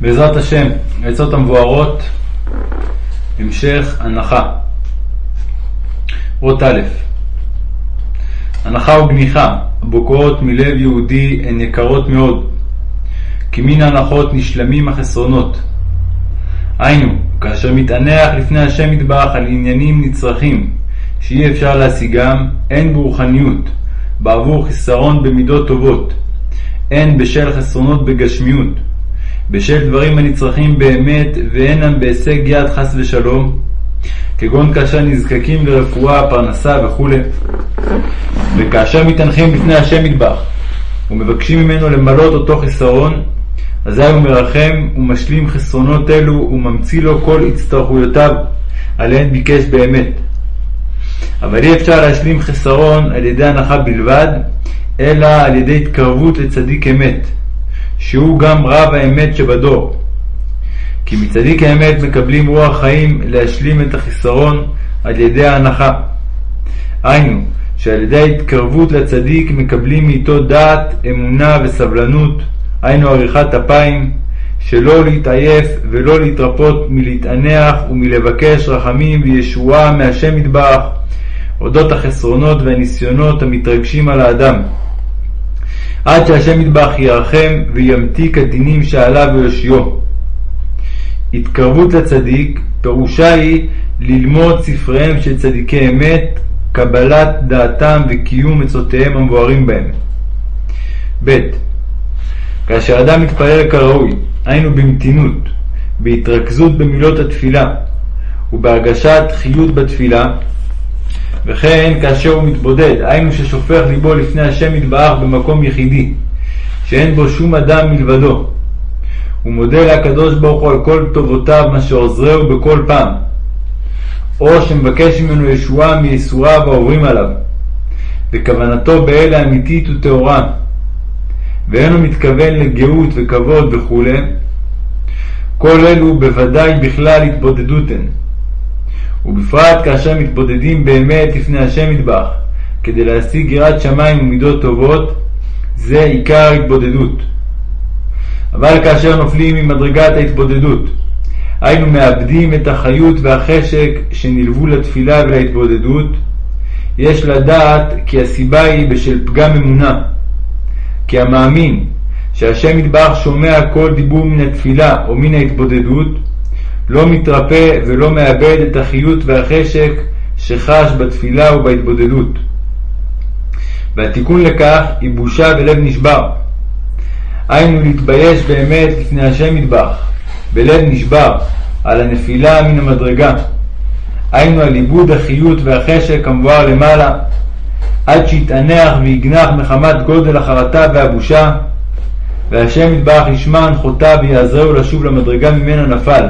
בעזרת השם, העצות המבוארות, המשך הנחה. אות א' הנחה וגניחה הבוקעות מלב יהודי הן יקרות מאוד, כי מן ההנחות נשלמים החסרונות. היינו, כאשר מתענח לפני השם יתברך על עניינים נצרכים שאי אפשר להשיגם, הן ברוחניות, בעבור חיסרון במידות טובות, הן בשל חסרונות בגשמיות, בשל דברים הנצרכים באמת ואינם בהישג יד חס ושלום, כגון כאשר נזקקים לרפואה, פרנסה וכו'. וכאשר מתענחים בפני השם מטבח ומבקשים ממנו למלות אותו חיסרון, אזי הוא מרחם ומשלים חסרונות אלו וממציא לו כל הצטרכויותיו עליהן ביקש באמת. אבל אי אפשר להשלים חסרון על ידי הנחה בלבד, אלא על ידי התקרבות לצדיק אמת, שהוא גם רב האמת שבדור. כי מצדיק האמת מקבלים רוח חיים להשלים את החיסרון על ידי ההנחה. היינו, שעל ידי ההתקרבות לצדיק מקבלים מאיתו דעת, אמונה וסבלנות, היינו עריכת אפיים, שלא להתעייף ולא להתרפות מלהתענח ומלבקש רחמים וישועה מהשם יתברך, אודות החסרונות והניסיונות המתרגשים על האדם. עד שהשם יתברך ירחם וימתיק הדינים שעליו ויושיעו. התקרבות לצדיק, פירושה היא ללמוד ספריהם של צדיקי אמת, קבלת דעתם וקיום עצותיהם המבוארים בהם. ב. כאשר אדם מתפלל כראוי, היינו במתינות, בהתרכזות במילות התפילה, ובהרגשת חיות בתפילה, וכן כאשר הוא מתבודד, היינו ששופך ליבו לפני השם יתברך במקום יחידי, שאין בו שום אדם מלבדו. הוא מודה לקדוש ברוך הוא על כל טובותיו, מה שעוזרהו בכל פעם. או שמבקש ממנו ישועה מייסוריו העוברים עליו, וכוונתו באלה אמיתית וטהורה, ואינו מתכוון לגאות וכבוד וכו', כל אלו בוודאי בכלל התבודדות הן. ובפרט כאשר מתבודדים באמת לפני השם מטבח, כדי להשיג יראת שמיים ומידות טובות, זה עיקר ההתבודדות. אבל כאשר נופלים ממדרגת ההתבודדות, היינו מאבדים את החיות והחשק שנלוו לתפילה ולהתבודדות, יש לדעת כי הסיבה היא בשל פגם אמונה. כי המאמין שהשם יתברך שומע כל דיבור מן התפילה או מן ההתבודדות, לא מתרפא ולא מאבד את החיות והחשק שחש בתפילה ובהתבודדות. והתיקון לכך היא בושה ולב נשבר. היינו להתבייש באמת לפני השם מטבח, בלב נשבר, על הנפילה מן המדרגה. היינו על איבוד החיות והחשק המבואר למעלה, עד שיתענח ויגנח מחמת גודל החרטה והבושה, והשם יתברך ישמע הנחותיו ויעזרהו לשוב למדרגה ממנה נפל.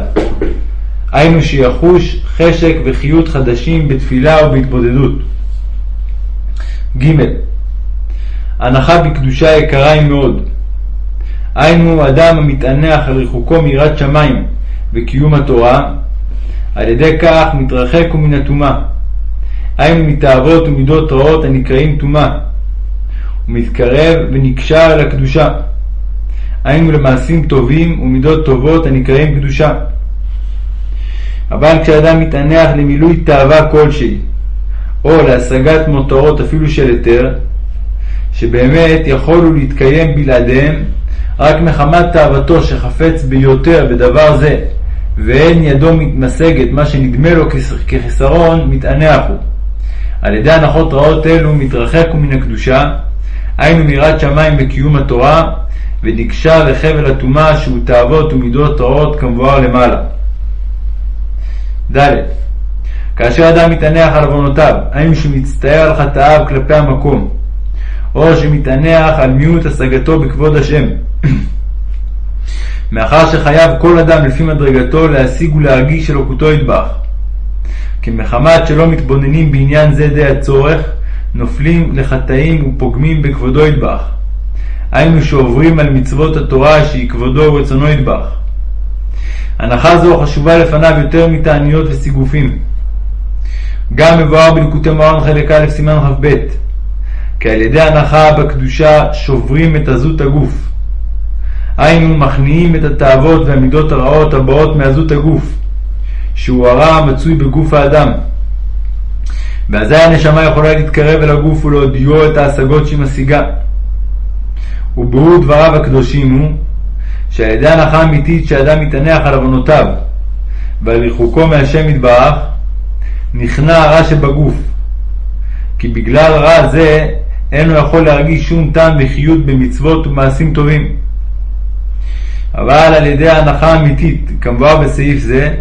היינו שיחוש חשק וחיות חדשים בתפילה ובהתבודדות. ג. הנחה בקדושה יקרה היא מאוד. היינו אדם המתענח על ריחוקו מיראת שמיים וקיום התורה, על ידי כך מתרחק הוא מן הטומאה. היינו מתאוות ומידות רעות הנקראים טומאה. ומתקרב ונקשר אל הקדושה. היינו למעשים טובים ומידות טובות הנקראים קדושה. אבל כשאדם מתענח למילוי תאווה כלשהי, או להשגת מותרות אפילו של היתר, שבאמת יכול הוא להתקיים בלעדיהם רק מחמת תאוותו שחפץ ביותר בדבר זה, ואין ידו מתמשגת מה שנדמה לו כחיסרון, מתענח הוא. על ידי הנחות רעות אלו מתרחק הוא מן הקדושה, היינו מיראת שמיים וקיום התורה, ונקשר לחבל הטומאה שהוא תאוות ומידות רעות כמבואר למעלה. ד. כאשר אדם מתענח על עוונותיו, האם שהוא מצטער על חטאיו כלפי המקום, או שמתענח על מיעוט השגתו בכבוד השם. מאחר שחייב כל אדם לפי מדרגתו להשיג ולהרגיש אלוקותו ידבח. כי מחמת שלא מתבוננים בעניין זה די הצורך, נופלים לחטאים ופוגמים בכבודו ידבח. היינו שעוברים על מצוות התורה שהיא כבודו ורצונו ידבח. הנחה זו חשובה לפניו יותר מתעניות וסיגופים. גם מבואר בליקוטי מוהר"ן חלק א' סימן כ"ב כי על ידי הנחה בקדושה שוברים את עזות הגוף. היינו מכניעים את התאוות והמידות הרעות הבאות מעזות הגוף, שהוא הרע המצוי בגוף האדם. ואזי הנשמה יכולה להתקרב אל הגוף ולהודיעו את ההשגות שהיא משיגה. וביאור דבריו הקדושים הוא שעל ידי הנחה אמיתית שאדם מתענח על עוונותיו ועל ריחוקו מהשם יתברך, נכנע הרע שבגוף. כי בגלל רע זה אינו יכול להרגיש שום טעם וחיות במצוות ומעשים טובים. אבל על ידי ההנחה האמיתית, כמבואר בסעיף זה,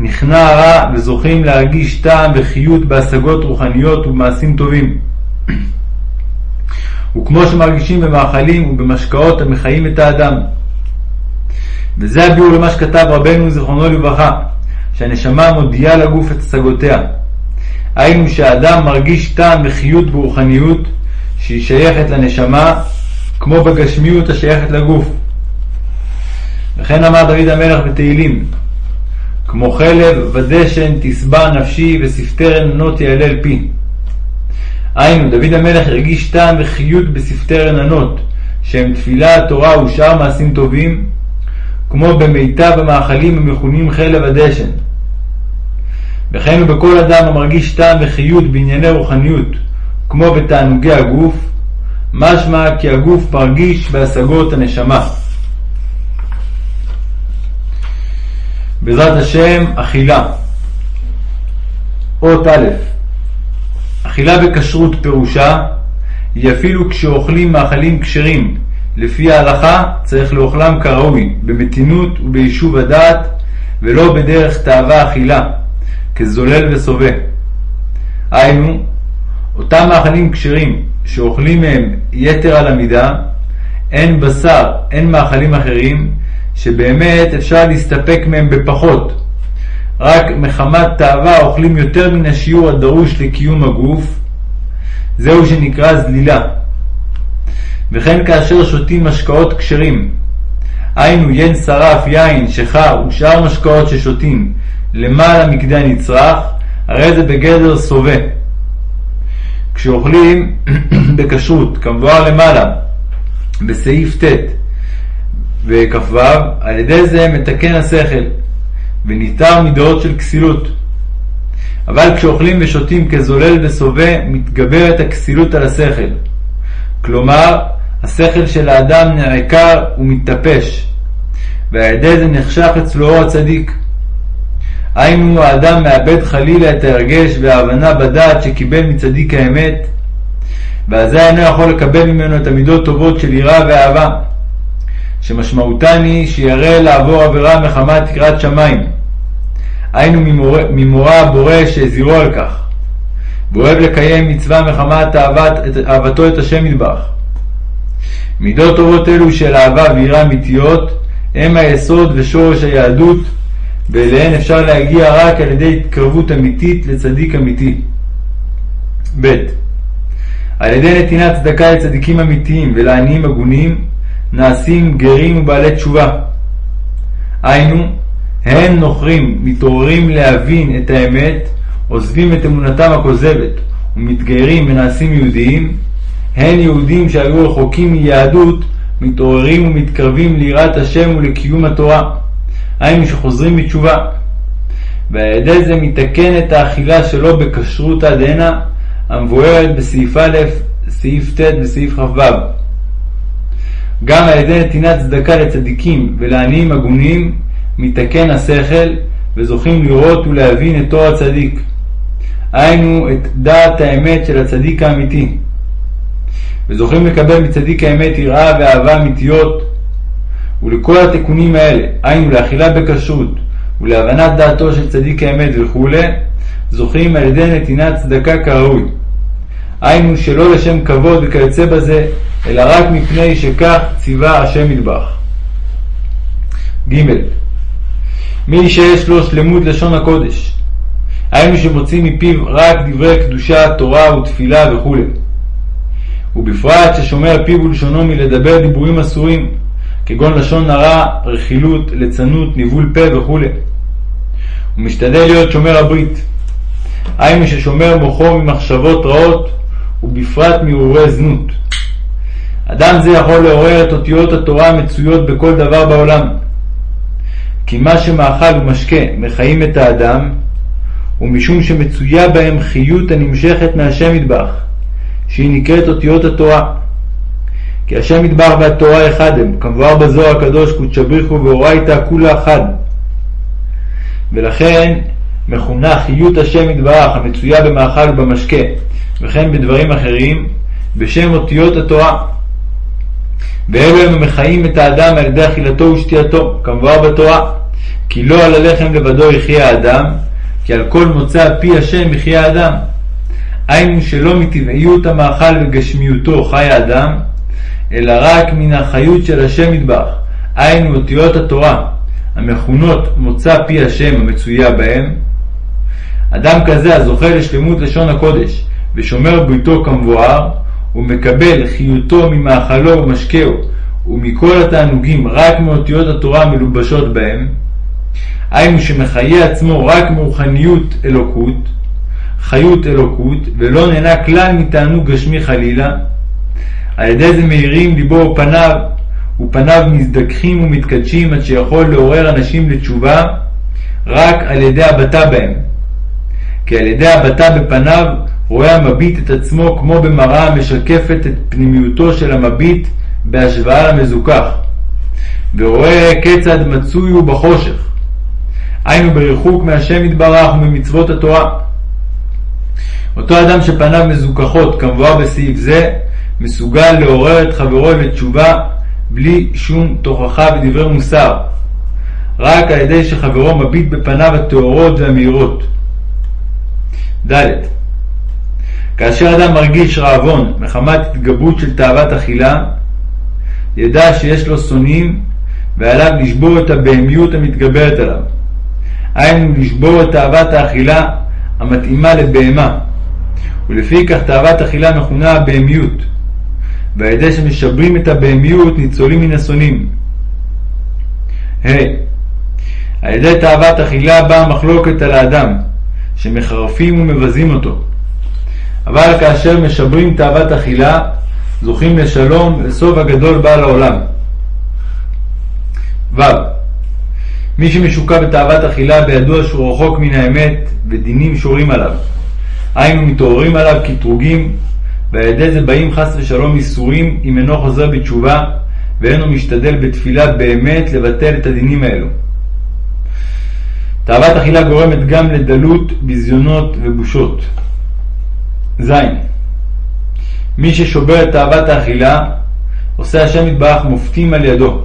נכנע הרע וזוכים להרגיש טעם וחיות בהשגות רוחניות ובמעשים טובים. וכמו שמרגישים במאכלים ובמשקאות המחיים את האדם. וזה הביאור למה שכתב רבנו זיכרונו לברכה, שהנשמה מודיעה לגוף את השגותיה. היינו שהאדם מרגיש טעם וחיות ברוחניות שהיא שייכת לנשמה, כמו בגשמיות השייכת לגוף. וכן אמר דוד המלך בתהילים, כמו חלב ודשן תשבע נפשי ושפתרן ענות יעלה אל פי. היינו, דוד המלך הרגיש טעם וחיות בשפתרן ענות, שהם תפילה, תורה ושאר מעשים טובים, כמו במיטב המאכלים המכונים חלב הדשן. וכן הוא בכל אדם המרגיש טעם וחיות בענייני רוחניות, כמו בתענוגי הגוף, משמע כי הגוף מרגיש בהשגות הנשמה. בעזרת השם, אכילה. אות א' אכילה בכשרות פירושה היא אפילו כשאוכלים מאכלים כשרים, לפי ההלכה צריך לאוכלם כראוי, במתינות וביישוב הדעת, ולא בדרך תאווה אכילה, כזולל וסובה. היינו, אותם מאכלים כשרים שאוכלים מהם יתר על המידה, אין בשר, אין מאכלים אחרים, שבאמת אפשר להסתפק מהם בפחות. רק מחמת תאווה אוכלים יותר מן השיעור הדרוש לקיום הגוף, זהו שנקרא זלילה. וכן כאשר שותים משקאות כשרים, היינו יין שרף, יין, שיכר ושאר משקאות ששותים למעלה מכדי הנצרך, הרי זה בגדר סובה. כשאוכלים בכשרות, כמבואר למעלה, בסעיף ט' וכ"ו, על ידי זה מתקן השכל, וניתר מדעות של כסילות. אבל כשאוכלים ושותים כזולל וסובה, מתגברת הכסילות על השכל. כלומר, השכל של האדם נעקר ומתטפש, ועל ידי זה נחשך אצלו אור הצדיק. היינו האדם מאבד חלילה את ההרגש וההבנה בדעת שקיבל מצדיק האמת, ואזי אינו יכול לקבל ממנו את המידות טובות של יראה ואהבה, שמשמעותן היא שירא לעבור עבירה מחמת תקרת שמיים. היינו ממורא הבורא שהזהירו על כך, ואוהב לקיים מצווה מחמת אהבת, אהבתו את השם ידבח. מידות טובות אלו של אהבה ויראה אמיתיות הם היסוד ושורש היהדות, ואליהן אפשר להגיע רק על ידי התקרבות אמיתית לצדיק אמיתי. ב. על ידי נתינת צדקה לצדיקים אמיתיים ולעניים הגונים, נעשים גרים ובעלי תשובה. היינו, הן נוכרים, מתעוררים להבין את האמת, עוזבים את אמונתם הכוזבת, ומתגיירים ונעשים יהודיים, הן יהודים שהיו רחוקים מיהדות, מתעוררים ומתקרבים ליראת השם ולקיום התורה. היינו שחוזרים בתשובה. ועל ידי זה מתקן את האכילה שלו עד הנה, המבוארת בסעיף א', סעיף ט' וסעיף כ"ו. גם על ידי נתינת צדקה לצדיקים ולעניים הגונים, מתקן השכל, וזוכים לראות ולהבין את תור הצדיק. היינו את דעת האמת של הצדיק האמיתי. וזוכים לקבל מצדיק האמת יראה ואהבה אמיתיות, ולכל התיקונים האלה, היינו לאכילה בכשרות ולהבנת דעתו של צדיק האמת וכו', זוכים על ידי נתינת צדקה כראוי. היינו שלא לשם כבוד וכיוצא בזה, אלא רק מפני שכך ציווה השם מטבח. ג. מי שיש לו שלמות לשון הקודש, היינו שמוציא מפיו רק דברי קדושה, תורה ותפילה וכו'. ובפרט ששומר פיו ולשונו מלדבר דיבורים אסורים, כגון לשון הרע, רכילות, ליצנות, ניבול פה וכו'. הוא משתדל להיות שומר הברית. היינו ששומר מוחו ממחשבות רעות, ובפרט מהרהורי זנות. אדם זה יכול לעורר את אותיות התורה המצויות בכל דבר בעולם. כי מה שמאכל ומשקה מחיים את האדם, ומשום שמצויה בהם חיות הנמשכת מהשם מטבח, שהיא נקראת אותיות התורה. כי השם מטבח והתורה אחד הם, כמבואר בזוהר הקדוש קודשא בריחו ואורייתא כולה אחד. ולכן מכונה חיות השם יתברך המצויה במאכל ובמשקה, וכן בדברים אחרים, בשם אותיות התורה. ואלו הם המחיים את האדם על ידי אכילתו ושתייתו, כמבואר בתורה. כי לא על הלחם לבדו יחיה האדם, כי על כל מוצא פי השם יחיה האדם. היינו שלא מטבעיות המאכל וגשמיותו חי האדם, אלא רק מן החיות של השם יתברך, היינו אותיות התורה, המכונות מוצא פי השם המצויה בהם. אדם כזה הזוכה לשלמות לשון הקודש, ושומר ביתו כמבואר, ומקבל חיותו ממאכלו ומשקהו, ומכל התענוגים רק מאותיות התורה המלובשות בהם, היינו שמחיה עצמו רק מרוחניות אלוקות, חיות אלוקות, ולא נהנה כלל מתענוג גשמי חלילה, על ידי זה מאירים ליבו ופניו, ופניו מזדככים ומתקדשים עד שיכול לעורר אנשים לתשובה רק על ידי הבטה בהם. כי על ידי הבטה בפניו רואה המביט את עצמו כמו במראה המשקפת את פנימיותו של המביט בהשוואה למזוכח, ורואה כיצד מצוי הוא בחושך, היינו בריחוק מהשם יתברך וממצוות התורה. אותו אדם שפניו מזוכחות, כמבואר בסעיף זה, מסוגל לעורר את חברו לתשובה בלי שום תוכחה ודברי מוסר, רק על ידי שחברו מביט בפניו הטהורות והמהירות. ד. כאשר אדם מרגיש רעבון מחמת התגברות של תאוות אכילה, ידע שיש לו שונאים ועליו לשבור את הבהמיות המתגברת עליו. היינו לשבור את תאוות האכילה המתאימה לבהמה, ולפי כך תאוות אכילה מכונה הבהמיות, ועל ידי שמשברים את הבהמיות ניצולים מן השונאים. ה. Hey, על ידי תאוות אכילה באה מחלוקת על האדם, שמחרפים ומבזים אותו. אבל כאשר משברים תאוות אכילה, זוכים לשלום ולסוף הגדול בא לעולם. ו. מי שמשוקע בתאוות אכילה בידוע שהוא רחוק מן האמת ודינים שורים עליו. היינו מתעוררים עליו קטרוגים ועל ידי זה באים חס ושלום ייסורים אם אינו חוזר בתשובה ואינו משתדל בתפילה באמת לבטל את הדינים האלו. תאוות אכילה גורמת גם לדלות, ביזיונות ובושות. ז. מי ששובר את תאוות האכילה, עושה השם יתברך מופתים על ידו.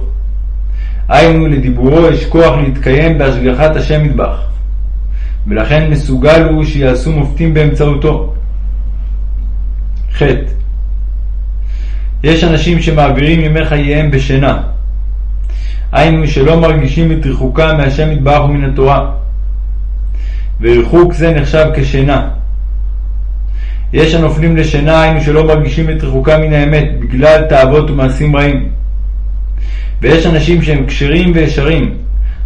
היינו לדיבורו יש כוח להתקיים בהשגחת השם יתברך, ולכן מסוגל הוא שיעשו מופתים באמצעותו. ח. יש אנשים שמעבירים ימי חייהם בשינה, היינו שלא מרגישים את ריחוקם מהשם יתברך ומן התורה, וריחוק זה נחשב כשינה. יש הנופלים לשינה, היינו שלא מרגישים את ריחוקם מן האמת, בגלל תאוות ומעשים רעים. ויש אנשים שהם כשרים וישרים,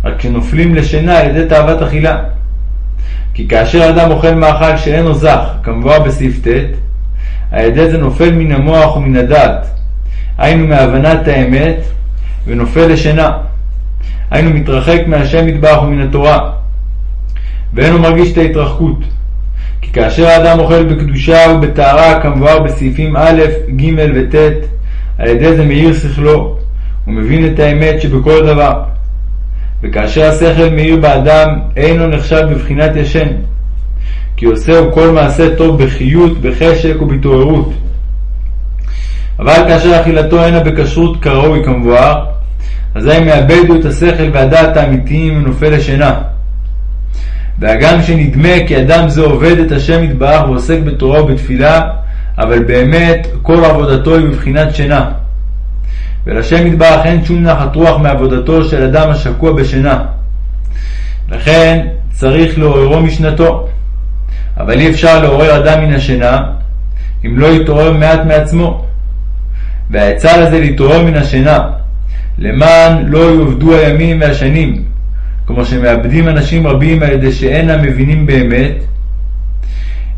רק שנופלים לשינה על ידי תאוות אכילה. כי כאשר אדם אוכל מאכל שאינו זך, כמבואר בסעיף ט', על ידי זה נופל מן המוח ומן הדעת, היינו מהבנת האמת, ונופל לשינה. היינו מתרחק מהשם מטבח ומן התורה, ואינו מרגיש את ההתרחקות. כי כאשר האדם אוכל בקדושה ובטהרה, כמבואר בסעיפים א', ג' וט', על ידי זה מאיר שכלו, הוא מבין את האמת שבכל דבר. וכאשר השכל מאיר באדם, אינו נחשב בבחינת ישן. כי עושהו כל מעשה טוב בחיות, בחשק ובהתעוררות. אבל כאשר אכילתו אינה בכשרות כראוי כמבואר, אזי מאבד את השכל והדעת האמיתיים ונופל לשינה. והגם שנדמה כי אדם זה עובד את השם יתברך ועוסק בתורה ובתפילה, אבל באמת כל עבודתו היא בבחינת שינה. ולשם יתברך אין שום נחת רוח מעבודתו של אדם השקוע בשינה. לכן צריך לעוררו משנתו. אבל אי אפשר לעורר אדם מן השינה אם לא יתעורר מעט מעצמו. והעצה לזה להתעורר מן השינה, למען לא יאבדו הימים והשנים, כמו שמאבדים אנשים רבים על ידי שאינם מבינים באמת,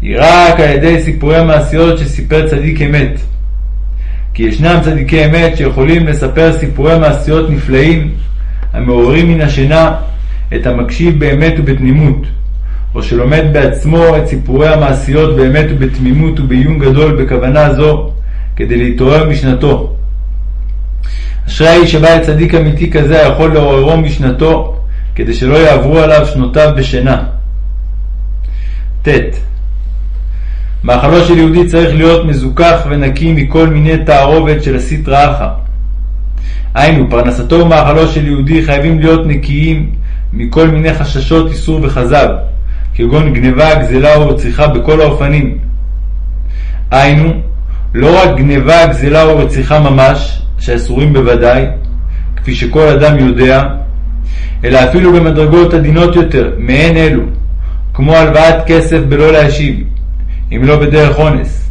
היא רק על ידי סיפורי המעשיות שסיפר צדיק אמת. כי ישנם צדיקי אמת שיכולים לספר סיפורי מעשיות נפלאים המעוררים מן השינה את המקשיב באמת ובתמימות, או שלומד בעצמו את סיפורי המעשיות באמת ובתמימות ובעיון גדול בכוונה זו, כדי להתעורר משנתו. אשרי האיש שבא לצדיק אמיתי כזה היכול לעוררו משנתו, כדי שלא יעברו עליו שנותיו בשינה. ט. מאכלו של יהודי צריך להיות מזוכח ונקי מכל מיני תערובת של הסטרא אחא. היינו, פרנסתו ומאכלו של יהודי חייבים להיות נקיים מכל מיני חששות איסור וכזב, כגון גניבה, גזלה או רציחה בכל האופנים. היינו, לא רק גניבה, גזלה או רציחה ממש, שאסורים בוודאי, כפי שכל אדם יודע, אלא אפילו במדרגות עדינות יותר, מעין אלו, כמו הלוואת כסף בלא להשיב, אם לא בדרך אונס,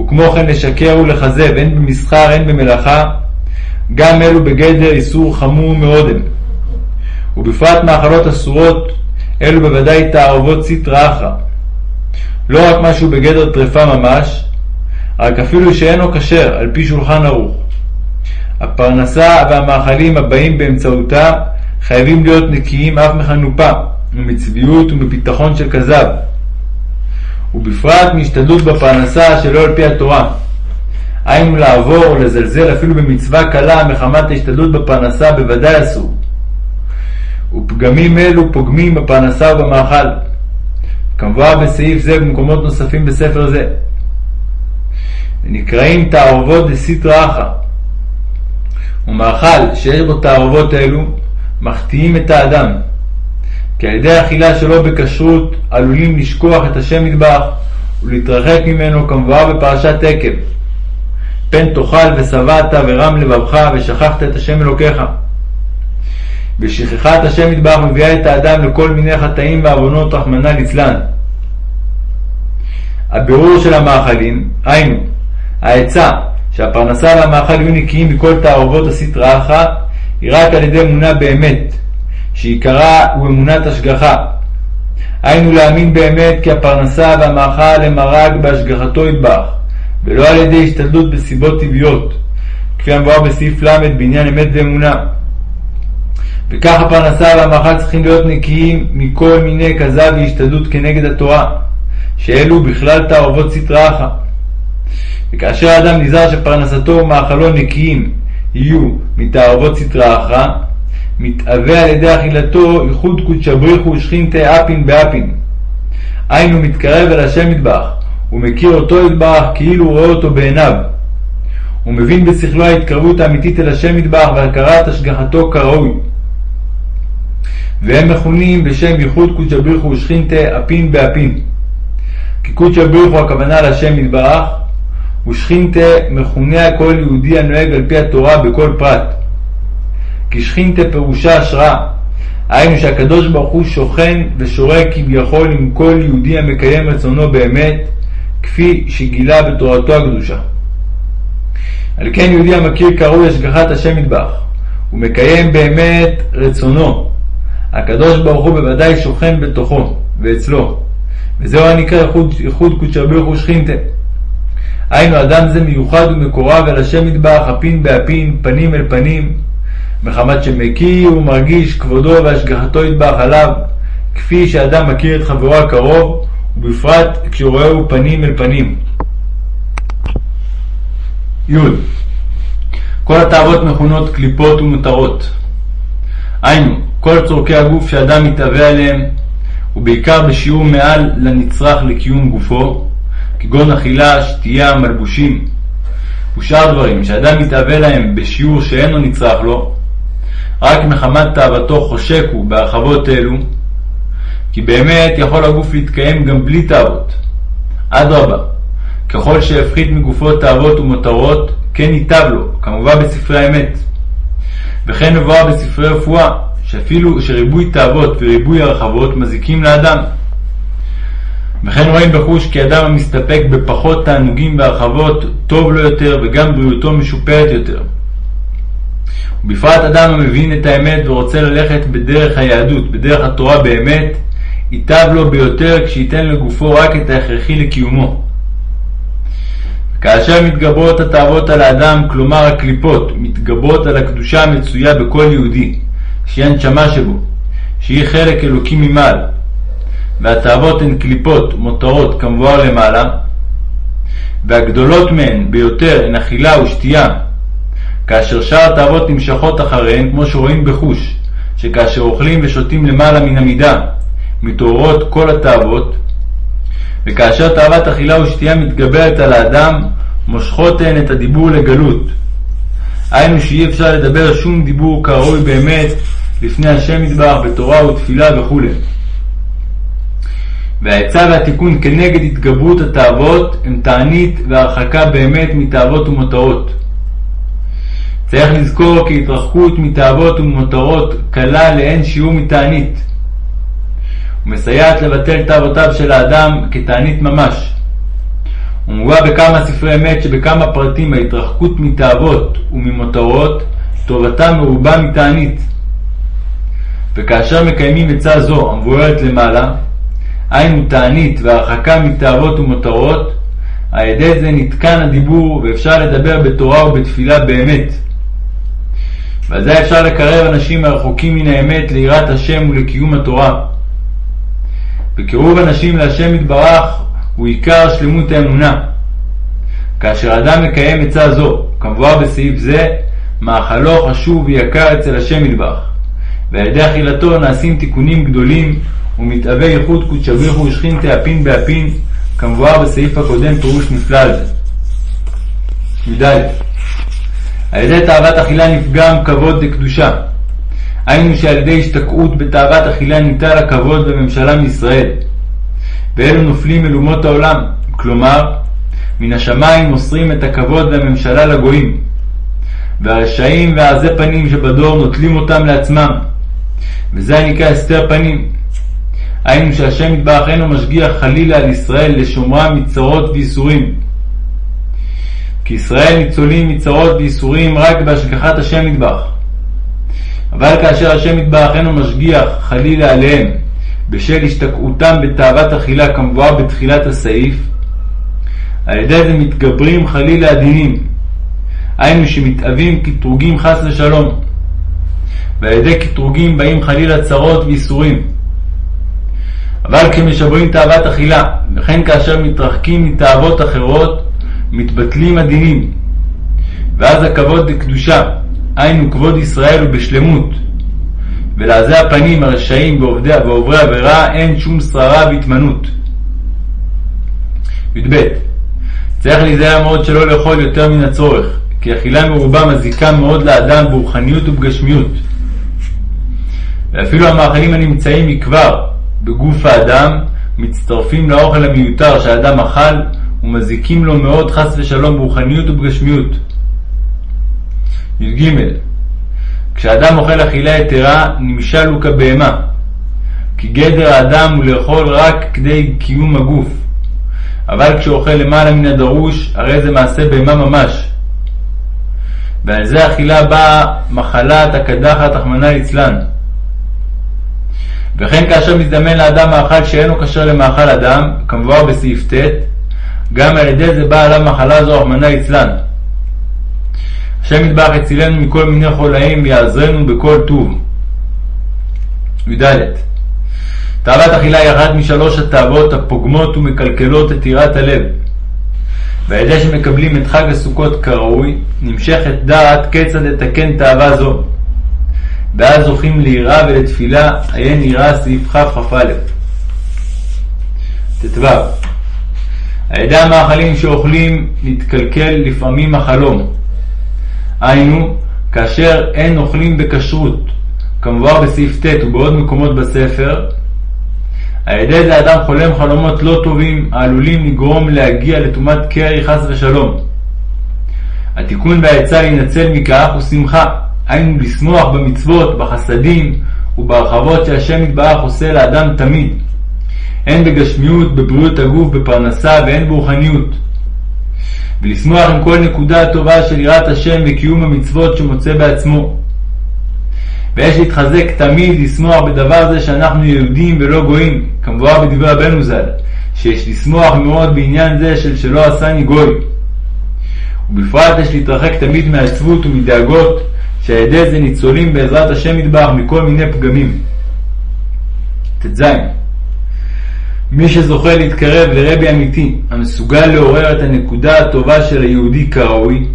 וכמו כן לשקר ולכזב, הן במסחר הן במלאכה, גם אלו בגדר איסור חמור מאוד הם. ובפרט מאכלות אסורות, אלו בוודאי תערובות סטרא אחרא. לא רק משהו בגדר טרפה ממש, רק אפילו שאינו כשר על פי שולחן ערוך. הפרנסה והמאכלים הבאים באמצעותה חייבים להיות נקיים אף מחנופה, ומצביעות ומפיתחון של כזב. ובפרט מהשתדלות בפרנסה שלא על פי התורה. היינו לעבור או לזלזל אפילו במצווה קלה מחמת ההשתדלות בפרנסה בוודאי אסור. ופגמים אלו פוגמים בפרנסה ובמאכל. כמובן בסעיף זה ובמקומות נוספים בספר זה. ונקראים תערובות דסיטרא אחא. ומאכל שיש בו תערובות אלו, מחטיאים את האדם. כי על ידי אכילה שלא בכשרות עלולים לשכוח את השם מטבח ולהתרחק ממנו כמבואר בפרשת עקב. פן תאכל ושבעת ורם לבבך ושכחת את השם אלוקיך. ושכחת השם מטבח מביאה את האדם לכל מיני חטאים ועוונות רחמנא ליצלן. הבירור של המאכלים, היינו, העצה שהפרנסה והמאכל יהיו נקיים מכל תערובות הסטרא אחא, היא רק על ידי אמונה באמת, שעיקרה הוא אמונת השגחה. היינו להאמין באמת כי הפרנסה והמאכל הם הרג בהשגחתו ידבח, ולא על ידי השתדלות בסיבות טבעיות, כפי המבואר בסעיף ל' בעניין אמת ואמונה. וכך הפרנסה והמאכל צריכים להיות נקיים מכל מיני כזב והשתדלות כנגד התורה, שאלו בכלל תערובות סטרא אחא. וכאשר האדם נזהר שפרנסתו ומאכלו נקיים יהיו מתערובות סטרא אחרא, מתאווה על ידי אכילתו איחוד קודשא בריחו ושכינתא אפין באפין. היינו מתקרב אל השם ידבח, ומכיר אותו ידבח כאילו הוא רואה אותו בעיניו. הוא מבין בשכלו ההתקרבות האמיתית אל השם ידבח והכרת השגחתו כראוי. והם מכונים בשם ייחוד קודשא בריחו ושכינתא אפין באפין. כי קודשא בריחו הכוונה לשם יתברך, ושכינתה מכונה כל יהודי הנוהג על פי התורה בכל פרט. כי שכינתה פירושה השראה, היינו שהקדוש ברוך הוא שוכן ושורה כביכול עם כל יהודי המקיים רצונו באמת, כפי שגילה בתורתו הקדושה. על כן יהודי המכיר קרוי השגחת השם מטבח, ומקיים באמת רצונו. הקדוש ברוך הוא בוודאי שוכן בתוכו ואצלו, וזהו הנקרא ייחוד קודשא ברוך הוא שכינתה. היינו אדם זה מיוחד ומקורב אל השם מטבח, אפין באפין, פנים אל פנים, מחמת שמכיר ומרגיש כבודו והשגחתו יטבח עליו, כפי שאדם מכיר את חברו הקרוב, ובפרט כשרואה פנים אל פנים. י. כל התאוות מכונות קליפות ומותרות. היינו, כל צורכי הגוף שאדם מתאווה עליהם, ובעיקר בשיעור מעל לנצרך לקיום גופו, כגון אכילה, שתייה, מלבושים ושאר דברים שאדם מתאווה להם בשיעור שאינו נצרך לו, רק מחמת תאוותו חושק הוא בהרחבות אלו, כי באמת יכול הגוף להתקיים גם בלי תאוות. אדרבה, ככל שהפחית מגופו תאוות ומותרות, כן ייטב לו, כמובן בספרי האמת. וכן מבואר בספרי רפואה, שאפילו שריבוי תאוות וריבוי הרחבות מזיקים לאדם. וכן רואים בחוש כי אדם המסתפק בפחות תענוגים והרחבות, טוב לו יותר וגם בריאותו משופרת יותר. ובפרט אדם המבין את האמת ורוצה ללכת בדרך היהדות, בדרך התורה באמת, ייטב לו ביותר כשייתן לגופו רק את ההכרחי לקיומו. כאשר מתגברות התאוות על האדם, כלומר הקליפות, מתגברות על הקדושה המצויה בכל יהודי, שהיא הנשמה שבו, שהיא חלק אלוקי ממעל, והתאוות הן קליפות, מותרות, כמבואר למעלה, והגדולות מהן ביותר הן אכילה ושתייה, כאשר שאר התאוות נמשכות אחריהן, כמו שרואים בחוש, שכאשר אוכלים ושותים למעלה מן המידה, מתעוררות כל התאוות, וכאשר תאוות אכילה ושתייה מתגברת על האדם, מושכות הן את הדיבור לגלות. היינו שאי אפשר לדבר שום דיבור כראוי באמת לפני השם יתברך בתורה ותפילה וכו'. והעצה והתיקון כנגד התגברות התאוות הם תענית והרחקה באמת מתאוות ומותרות. צריך לזכור כי התרחקות מתאוות ומותרות קלה לאין שיעור מתענית. ומסייעת לבטל תאוותיו של האדם כתענית ממש. ומובא בכמה ספרי אמת שבכמה פרטים ההתרחקות מתאוות וממותרות, טובתה מרובה מתענית. וכאשר מקיימים עצה זו המבוארת למעלה, היינו תענית והרחקה מתאוות ומותרות, על ידי זה נתקן הדיבור ואפשר לדבר בתורה ובתפילה באמת. ועל אפשר לקרב אנשים הרחוקים מן האמת ליראת השם ולקיום התורה. וקירוב אנשים להשם יתברך הוא עיקר שלמות האמונה. כאשר אדם מקיים עצה זו, כמבואר בסעיף זה, מאכלו חשוב ויקר אצל השם יתברך. ועל ידי אכילתו נעשים תיקונים גדולים ומתאווה ייחוד קודשא בריך ושכין תאפין באפין, כמבואר בסעיף הקודם פירוש נפלא על זה. י"ד על ידי תאוות אכילה נפגם כבוד לקדושה. היינו שעל ידי השתקעות בתאוות אכילה ניטל הכבוד בממשלה מישראל. ואלו נופלים אל אומות העולם, כלומר, מן השמיים מוסרים את הכבוד והממשלה לגויים. והרשעים והעזי פנים שבדור נוטלים אותם לעצמם. וזה הנקרא הסתר פנים. היינו שהשם יתברך אינו משגיח חלילה על ישראל לשומרם מצרות וייסורים. כי ישראל ניצולים מצרות וייסורים רק בהשגחת השם יתברך. אבל כאשר השם יתברך אינו משגיח חלילה עליהם בשל השתקעותם בתאוות אכילה כמבואר בתחילת הסעיף, על ידי זה מתגברים חלילה הדינים, היינו שמתאווים קטרוגים חס ושלום, ועל ידי קטרוגים באים חלילה צרות וייסורים. אבל כשמשברים תאוות אכילה, וכן כאשר מתרחקים מתאוות אחרות, מתבטלים הדינים, ואז הכבוד לקדושה, היינו כבוד ישראל הוא בשלמות, ולעזי הפנים הרשעים ועוברי עבירה אין שום שררה והתמנות. י"ב צריך להיזהר מאוד שלא לאכול יותר מן הצורך, כי אכילה מרובה מזיקה מאוד לאדם ברוחניות ובגשמיות. ואפילו המאכלים הנמצאים מכבר בגוף האדם מצטרפים לאוכל המיותר שהאדם אכל ומזיקים לו מאוד חס ושלום ברוחניות ובגשמיות. י"ג כשאדם אוכל אכילה יתרה, נמשל הוא כבהמה. כי גדר האדם הוא לאכול רק כדי קיום הגוף. אבל כשאוכל למעלה מן הדרוש, הרי זה מעשה בהמה ממש. ועל זה אכילה באה מחלת הקדחת, רחמנא ליצלן. וכן כאשר מזדמן לאדם מאכל שאינו כשר למאכל אדם, כמבואר בסעיף ט', גם על ידי זה באה עליו מחלה זו, רחמנא ליצלן. השם יתברך יצילנו מכל מיני חולאים ויעזרנו בכל טוב. י"ד תאוות אכילה היא אחת משלוש התאוות הפוגמות ומקלקלות את יראת הלב. ועל ידי שמקבלים את חג הסוכות כראוי, נמשכת דעת כיצד לתקן תאווה זו. ואז זוכים ליראה ולתפילה, עיין יראה סעיף ככ"א. ט"ו ידי המאכלים שאוכלים נתקלקל לפעמים החלום. היינו, כאשר אין אוכלים בכשרות, כמובן בסעיף ט' ובעוד מקומות בספר, ידי זה אדם חולם חלומות לא טובים העלולים לגרום להגיע לטומאת קרי חס ושלום. התיקון והעצה להינצל מכך הוא שמחה, היינו לשמוח במצוות, בחסדים ובהרחבות שהשם יתברך עושה לאדם תמיד, הן בגשמיות, בבריאות הגוף, בפרנסה והן ברוחניות. ולשמוח עם כל נקודה טובה של יראת השם וקיום המצוות שמוצא בעצמו. ויש להתחזק תמיד לשמוח בדבר זה שאנחנו יהודים ולא גויים, כמבואר בדברי רבנו ז"ל, שיש לשמוח מאוד בעניין זה של שלא עשני גוי. ובפרט יש להתרחק תמיד מעצבות ומדאגות, שעל ידי זה ניצולים בעזרת השם יתברך מכל מיני פגמים. ט"ז מי שזוכה להתקרב לרבי אמיתי, המסוגל לעורר את הנקודה הטובה של היהודי כראוי,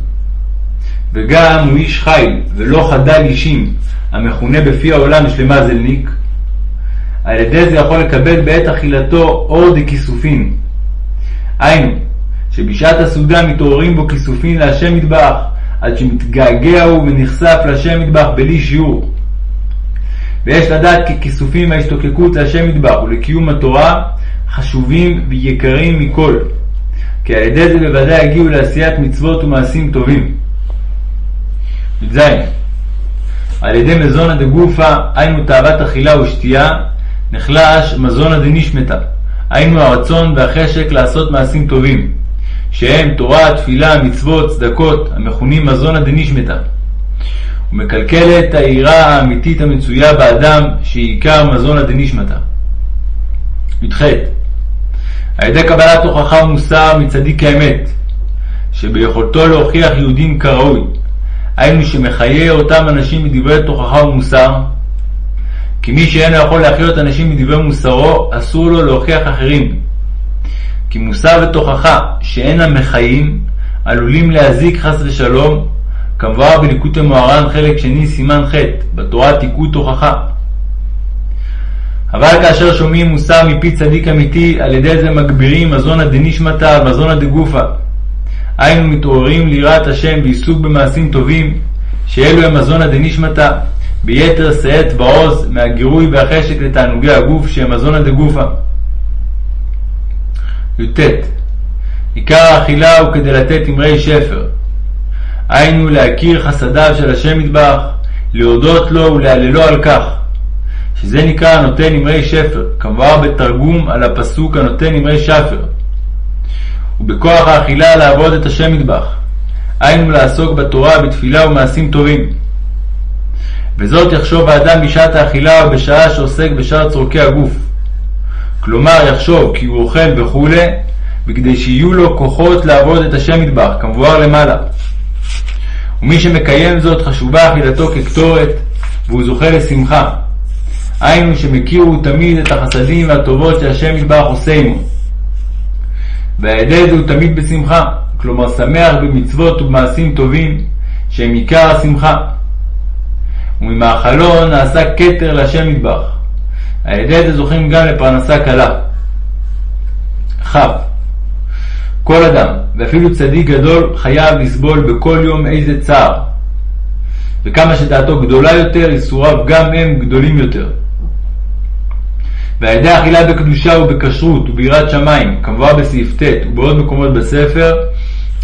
וגם הוא איש חיל ולא חדל אישים, המכונה בפי העולם שלמה זלניק, על ידי זה יכול לקבל בעת אכילתו אור דכיסופין. היינו, שבשעת הסעודה מתעוררים בו כיסופין להשם מטבח, עד שמתגעגע הוא ונחשף להשם מטבח בלי שיעור. ויש לדעת כי כיסופים מההשתוקקות להשם מטבח ולקיום התורה חשובים ויקרים מכל, כי על ידי זה בוודאי יגיעו לעשיית מצוות ומעשים טובים. י"ז על ידי מזונה דגופה, היינו תאוות אכילה ושתייה, נחלש מזונה דנשמתה, היינו הרצון והחשק לעשות מעשים טובים, שהם תורה, תפילה, מצוות, צדקות, המכונים מזונה דנשמתה. ומקלקלת היראה האמיתית המצויה באדם, שהיא עיקר מזונה דנשמתה. י"ח על ידי קבלת הוכחה ומוסר מצדיק האמת, שביכולתו להוכיח יהודים כראוי, היינו שמחיה אותם אנשים מדברי תוכחה ומוסר, כי מי שאינו יכול להחיות אנשים מדברי מוסרו, אסור לו להוכיח אחרים. כי מוסר ותוכחה שאינם מחיים, עלולים להזיק חס ושלום, כמבואר בליקוטי מוהר"ן חלק שני סימן ח' בתורה תיקו תוכחה. אבל כאשר שומעים מוסר מפי צדיק אמיתי, על ידי זה מגבירים מזונה דנשמתא ומזונה דגופה. היינו מתעוררים ליראת השם ועיסוק במעשים טובים, שאלו הם מזונה דנשמתא, ביתר שאת ועוז מהגירוי והחשק לתענוגי הגוף שהם מזונה דגופה. י"ט עיקר האכילה הוא כדי לתת אמרי שפר. היינו להכיר חסדיו של השם מטבח, להודות לו ולהללו על כך. שזה נקרא הנותן אמרי שפר, כמובן בתרגום על הפסוק הנותן אמרי שפר. ובכוח האכילה לעבוד את השם מטבח, היינו לעסוק בתורה, בתפילה ומעשים טובים. וזאת יחשוב האדם בשעת האכילה או בשעה שעוסק בשאר צורכי הגוף. כלומר יחשוב כי הוא אוכל וכולי, בכדי שיהיו לו כוחות לעבוד את השם מטבח, כמבואר למעלה. ומי שמקיים זאת חשובה אכילתו כקטורת, והוא זוכה לשמחה. היינו שמכירו תמיד את החסדים והטובות שהשם מטבח עושה עמו. זה הוא תמיד בשמחה, כלומר שמח במצוות ובמעשים טובים, שהם עיקר השמחה. וממאכלו נעשה כתר להשם מטבח. על ידי זה זוכים גם לפרנסה קלה. כ. כל אדם, ואפילו צדיק גדול, חייב לסבול בכל יום איזה צער. וכמה שדעתו גדולה יותר, ייסוריו גם הם גדולים יותר. ועל ידי אכילה בקדושה ובכשרות וביראת שמיים, כמובן בסעיף ט' ובעוד מקומות בספר,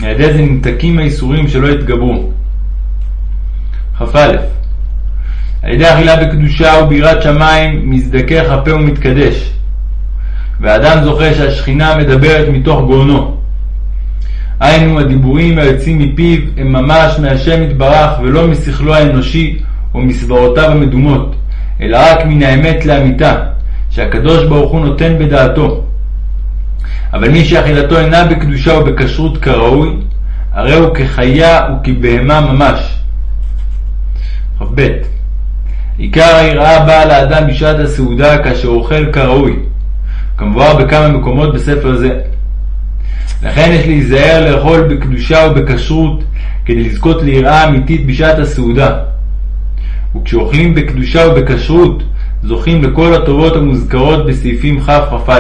על ידי זה נמתקים האיסורים שלא יתגברו. כ"א על ידי אכילה בקדושה וביראת שמיים מזדכך הפה ומתקדש, והאדם זוכה שהשכינה מדברת מתוך גאונו. היינו הדיבורים היוצאים מפיו הם ממש מהשם יתברך ולא משכלו האנושי או מסברותיו המדומות, אלא רק מן האמת לאמיתה, שהקדוש ברוך הוא נותן בדעתו. אבל מי שאכילתו אינה בקדושה או בכשרות כראוי, הרי הוא כחיה וכבהמה ממש. כ"ב עיקר היראה באה לאדם בשעת הסעודה כאשר אוכל כראוי, כמבואר בכמה מקומות בספר זה. לכן יש להיזהר לאכול בקדושה ובכשרות כדי לזכות ליראה אמיתית בשעת הסעודה. וכשאוכלים בקדושה ובכשרות זוכים לכל הטובות המוזכרות בסעיפים ככ"א.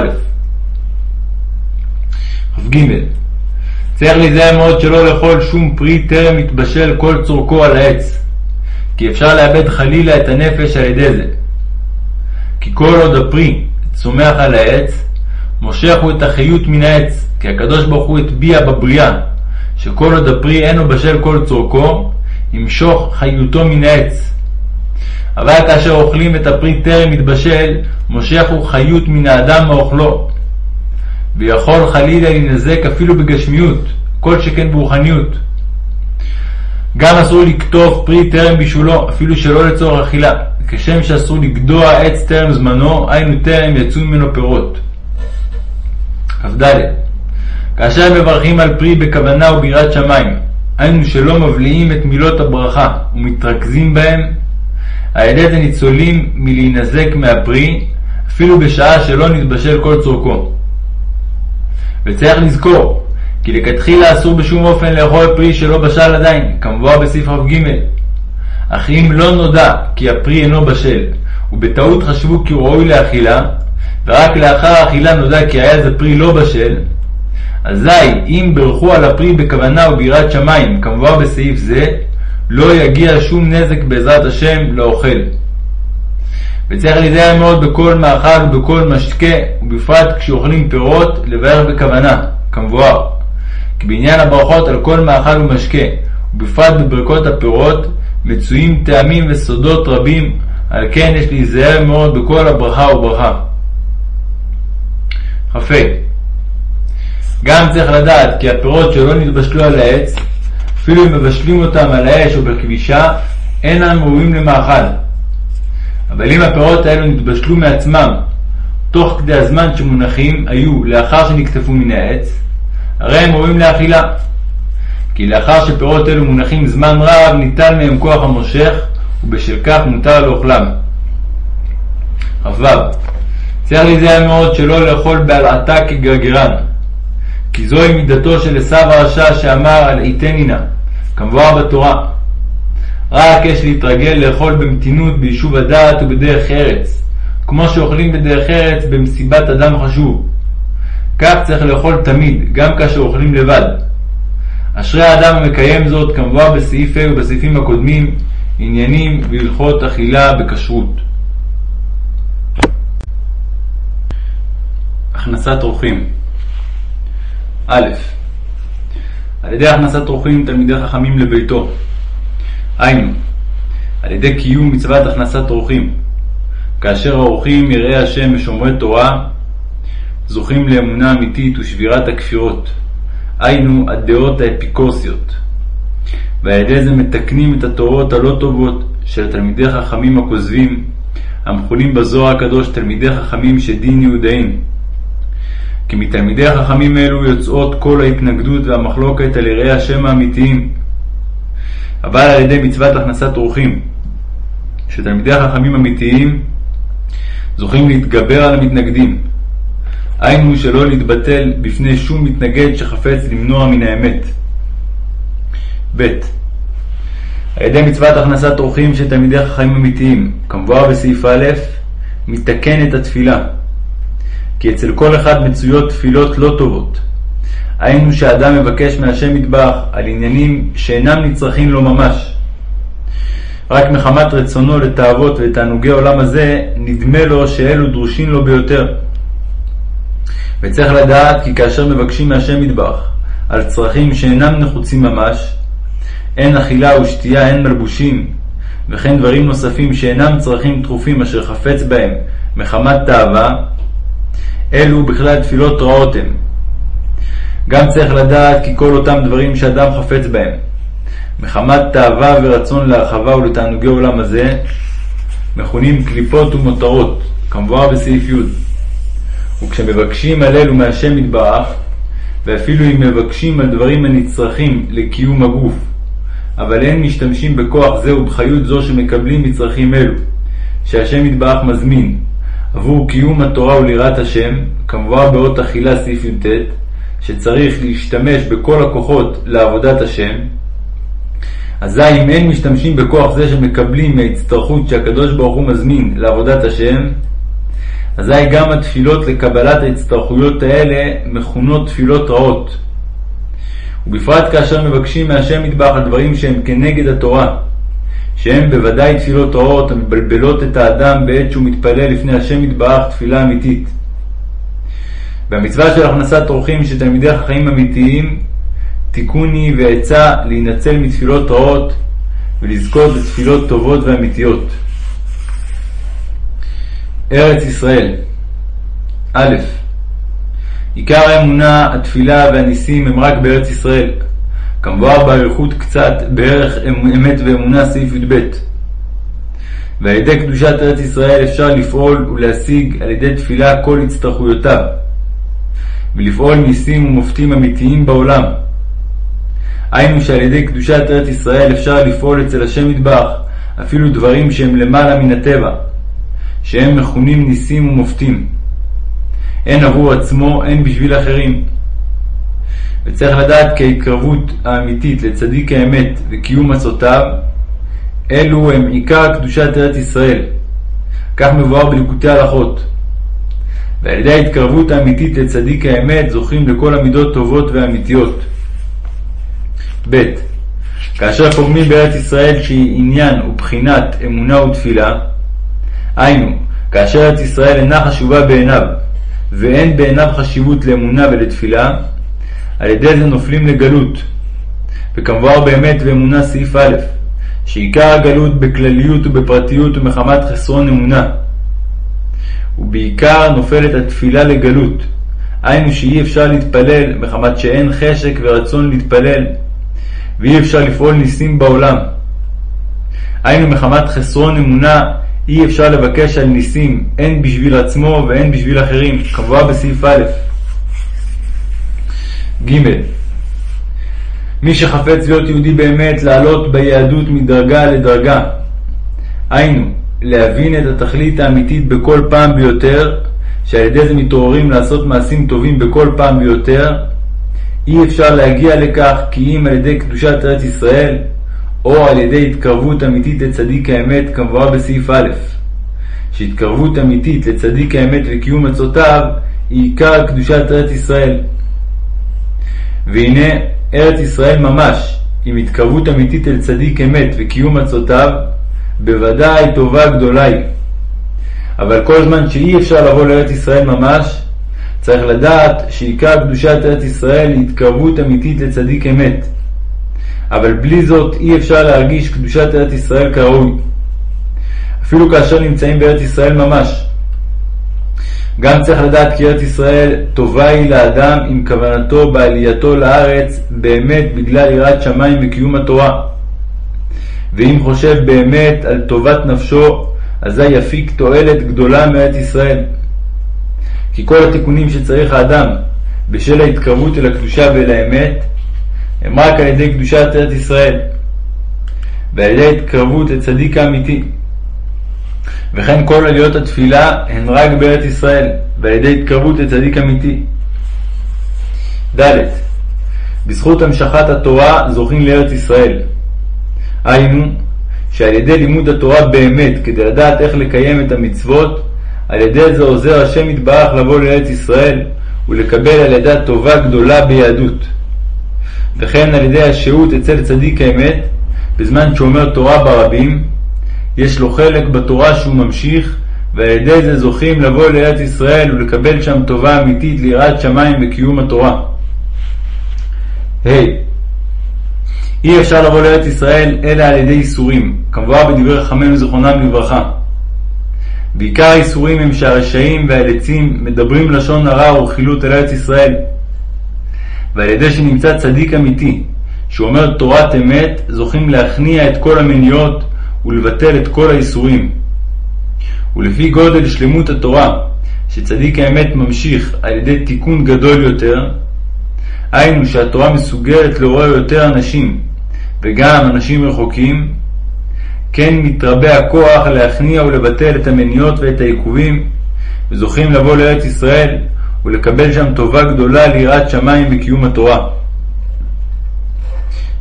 כ"ג צריך להיזהר מאוד שלא לאכול שום פרי טרם התבשל כל צורכו על העץ, כי אפשר לאבד חלילה את הנפש על ידי זה. כי כל עוד הפרי צומח על העץ, מושך הוא את החיות מן העץ, כי הקדוש ברוך הוא הטביע בבריאה, שכל עוד הפרי אינו בשל כל צורכו, ימשוך חיותו מן העץ. אבל כאשר אוכלים את הפרי טרם מתבשל, מושך הוא חיות מן האדם מאוכלו. ויכול חלילה להינזק אפילו בגשמיות, כל שכן ברוחניות. גם אסור לקטוף פרי טרם בישולו, אפילו שלא לצורך אכילה, כשם שאסור לגדוע עץ טרם זמנו, היינו טרם יצאו ממנו פירות. כ"ד כאשר מברכים על פרי בכוונה וביראת שמיים, היינו שלא מבליעים את מילות הברכה ומתרכזים בהם, על ידי זה ניצולים מלהינזק מהפרי, אפילו בשעה שלא נתבשל כל צורכו. וצריך לזכור, כי לכתחילה אסור בשום אופן לאכול פרי שלא בשל עדיין, כמבואר בסעיף כ"ג. אך אם לא נודע כי הפרי אינו בשל, ובטעות חשבו כי הוא ראוי לאכילה, ורק לאחר האכילה נודע כי היה זה פרי לא בשל, אזי אם ברכו על הפרי בכוונה וביראת שמיים, כמובן בסעיף זה, לא יגיע שום נזק בעזרת השם לאוכל. וצריך להיזהר מאוד בכל מאכל ובכל משקה, ובפרט כשאוכלים פירות, לבאר בכוונה, כמבואר. בעניין הברכות על כל מאכל ומשקה, ובפרט בברכות הפירות, מצויים טעמים וסודות רבים, על כן יש להיזהר מאוד בכל הברכה וברכה. כ"ה גם צריך לדעת כי הפירות שלא נתבשלו על העץ, אפילו אם מבשלים אותם על האש או בכבישה, אינם ראויים למאכל. אבל אם הפירות האלו נתבשלו מעצמם, תוך כדי הזמן שמונחים היו לאחר שנקטפו מן העץ, הרי הם ראויים לאכילה. כי לאחר שפירות אלו מונחים זמן רב, ניתן מהם כוח המושך, ובשל כך מותר לאוכלם. כ"ו צריך להיזהר מאוד שלא לאכול בהלעטה כגרגרן, כי זוהי מידתו של עשו הרשע שאמר על עיתני נא, כמבואר בתורה. רק יש להתרגל לאכול במתינות ביישוב הדעת ובדרך ארץ, כמו שאוכלים בדרך ארץ במסיבת אדם חשוב. כך צריך לאכול תמיד, גם כאשר אוכלים לבד. אשרי האדם המקיים זאת, כמובן בסעיף ה' ובסעיפים הקודמים, עניינים והלכות אכילה בכשרות. הכנסת אורחים א. על ידי הכנסת אורחים תלמידי חכמים לביתו, היינו, על ידי קיום מצוות הכנסת אורחים, כאשר האורחים יראי השם ושומרי תורה, זוכים לאמונה אמיתית ושבירת הכפירות, היינו הדעות האפיקורסיות, ועל ידי זה מתקנים את התורות הלא טובות של תלמידי חכמים הכוזבים, המכונים בזוהר הקדוש תלמידי חכמים שדין יהודאים. כי מתלמידי החכמים אלו יוצאות כל ההתנגדות והמחלוקת על יראי השם האמיתיים. אבל על ידי מצוות הכנסת אורחים, שתלמידי החכמים אמיתיים זוכים להתגבר על המתנגדים, היינו שלא להתבטל בפני שום מתנגד שחפץ למנוע מן האמת. ב. על ידי מצוות הכנסת אורחים של תלמידי חכמים אמיתיים, כמבואר בסעיף א', מתקן את התפילה. כי אצל כל אחד מצויות תפילות לא טובות. היינו שאדם מבקש מהשם מטבח על עניינים שאינם נצרכים לו ממש. רק מחמת רצונו לתאוות ולתענוגי עולם הזה, נדמה לו שאלו דרושים לו ביותר. וצריך לדעת כי כאשר מבקשים מהשם מטבח על צרכים שאינם נחוצים ממש, אין אכילה ושתייה, אין מלבושים, וכן דברים נוספים שאינם צרכים דחופים אשר חפץ בהם מחמת תאווה, אלו בכלל תפילות רעות הם. גם צריך לדעת כי כל אותם דברים שאדם חפץ בהם, מחמת תאווה ורצון להרחבה ולתענוגי עולם הזה, מכונים קליפות ומותרות, כמבואר בסעיף י'. וכשמבקשים על אלו מהשם יתברך, ואפילו אם מבקשים על דברים הנצרכים לקיום הגוף, אבל אין משתמשים בכוח זה ובחיות זו שמקבלים מצרכים אלו, שהשם יתברך מזמין, עבור קיום התורה וליראת השם, כמובן באות אכילה סעיף י"ט, שצריך להשתמש בכל הכוחות לעבודת השם, אזי אם אין משתמשים בכוח זה שמקבלים מההצטרכות שהקדוש ברוך הוא מזמין לעבודת השם, אזי גם התפילות לקבלת ההצטרכויות האלה מכונות תפילות רעות. ובפרט כאשר מבקשים מהשם מטבח על דברים שהם כנגד התורה, שהם בוודאי תפילות רעות המבלבלות את האדם בעת שהוא מתפלל לפני השם יתברך תפילה אמיתית. והמצווה של הכנסת אורחים של תלמידי החיים אמיתיים, תיקוני ועצה להינצל מתפילות רעות ולזכות בתפילות טובות ואמיתיות. ארץ ישראל א. עיקר האמונה, התפילה והניסים הם רק בארץ ישראל, כמבואר באריכות קצת בערך אמת ואמונה סעיף י"ב. ועל ידי קדושת ארץ ישראל אפשר לפעול ולהשיג על ידי תפילה כל הצטרכויותיו, ולפעול ניסים ומופתים אמיתיים בעולם. היינו שעל ידי קדושת ארץ ישראל אפשר לפעול אצל השם מטבח אפילו דברים שהם למעלה מן הטבע, שהם מכונים ניסים ומופתים. הן עבור עצמו, הן בשביל אחרים. וצריך לדעת כי ההתקרבות האמיתית לצדיק האמת וקיום עצותיו, אלו הם עיקר קדושת ארץ ישראל. כך מבואר בליקוטי הלכות. ועל ידי ההתקרבות האמיתית לצדיק האמת זוכים לכל המידות טובות ואמיתיות. ב. כאשר פוגמים בארץ ישראל שהיא עניין ובחינת אמונה ותפילה, היינו, כאשר ארץ ישראל אינה חשובה בעיניו, ואין בעיניו חשיבות לאמונה ולתפילה, על ידי זה נופלים לגלות. וכמבואר באמת באמונה סעיף א', שעיקר הגלות בכלליות ובפרטיות ומחמת חסרון אמונה. ובעיקר נופלת התפילה לגלות, היינו שאי אפשר להתפלל מחמת שאין חשק ורצון להתפלל, ואי אפשר לפעול ניסים בעולם. היינו מחמת חסרון אמונה, אי אפשר לבקש על ניסים, הן בשביל עצמו והן בשביל אחרים, כמובן בסעיף א'. ג. מי שחפץ להיות יהודי באמת, לעלות ביהדות מדרגה לדרגה. היינו, להבין את התכלית האמיתית בכל פעם ביותר, שעל ידי זה מתעוררים לעשות מעשים טובים בכל פעם ביותר, אי אפשר להגיע לכך כי אם על ידי קדושת ארץ ישראל, או על ידי התקרבות אמיתית לצדיק האמת כמבואה בסעיף א', שהתקרבות אמיתית לצדיק האמת וקיום עצותיו היא עיקר קדושת ארץ ישראל. והנה ארץ ישראל ממש, עם התקרבות אמיתית אל צדיק אמת וקיום עצותיו, בוודאי טובה גדולה היא. אבל כל זמן שאי אפשר לבוא לארץ ישראל ממש, צריך לדעת שעיקר קדושת ארץ ישראל היא התקרבות אמיתית לצדיק אמת. אבל בלי זאת אי אפשר להרגיש קדושת ארץ ישראל כראוי. אפילו כאשר נמצאים בארץ ישראל ממש. גם צריך לדעת כי ארץ ישראל טובה היא לאדם עם כוונתו בעלייתו לארץ באמת בגלל יראת שמיים וקיום התורה. ואם חושב באמת על טובת נפשו, אזי יפיק תועלת גדולה מארץ ישראל. כי כל התיקונים שצריך האדם בשל ההתקרבות אל הקדושה ואל האמת, הם רק על ידי קדושת ארץ ישראל, ועל ידי התקרבות לצדיק האמיתי. וכן כל עליות התפילה הן רק בארץ ישראל, ועל ידי התקרבות לצדיק אמיתי. ד. בזכות המשכת התורה זוכים לארץ ישראל. היינו, שעל ידי לימוד התורה באמת, כדי לדעת איך לקיים את המצוות, על ידי זה עוזר השם יתברך לבוא לארץ ישראל ולקבל על ידה טובה גדולה ביהדות. וכן על ידי השהות אצל צדיק האמת, בזמן שאומר תורה ברבים, יש לו חלק בתורה שהוא ממשיך, ועל ידי זה זוכים לבוא לארץ ישראל ולקבל שם טובה אמיתית ליראת שמיים וקיום התורה. ה. Hey, אי אפשר לבוא לארץ ישראל אלא על ידי איסורים, כמובן בדברי חכמינו זיכרונם לברכה. בעיקר האיסורים הם שהרשעים והלצים מדברים לשון הרע ורכילות על ארץ ישראל. ועל ידי שנמצא צדיק אמיתי, שאומר תורת אמת, זוכים להכניע את כל המניעות ולבטל את כל האיסורים. ולפי גודל שלמות התורה, שצדיק האמת ממשיך על ידי תיקון גדול יותר, היינו שהתורה מסוגלת לעורר יותר אנשים, וגם אנשים רחוקים, כן מתרבה הכוח להכניע ולבטל את המניעות ואת העיכובים, וזוכים לבוא לארץ ישראל ולקבל שם טובה גדולה ליראת שמיים וקיום התורה.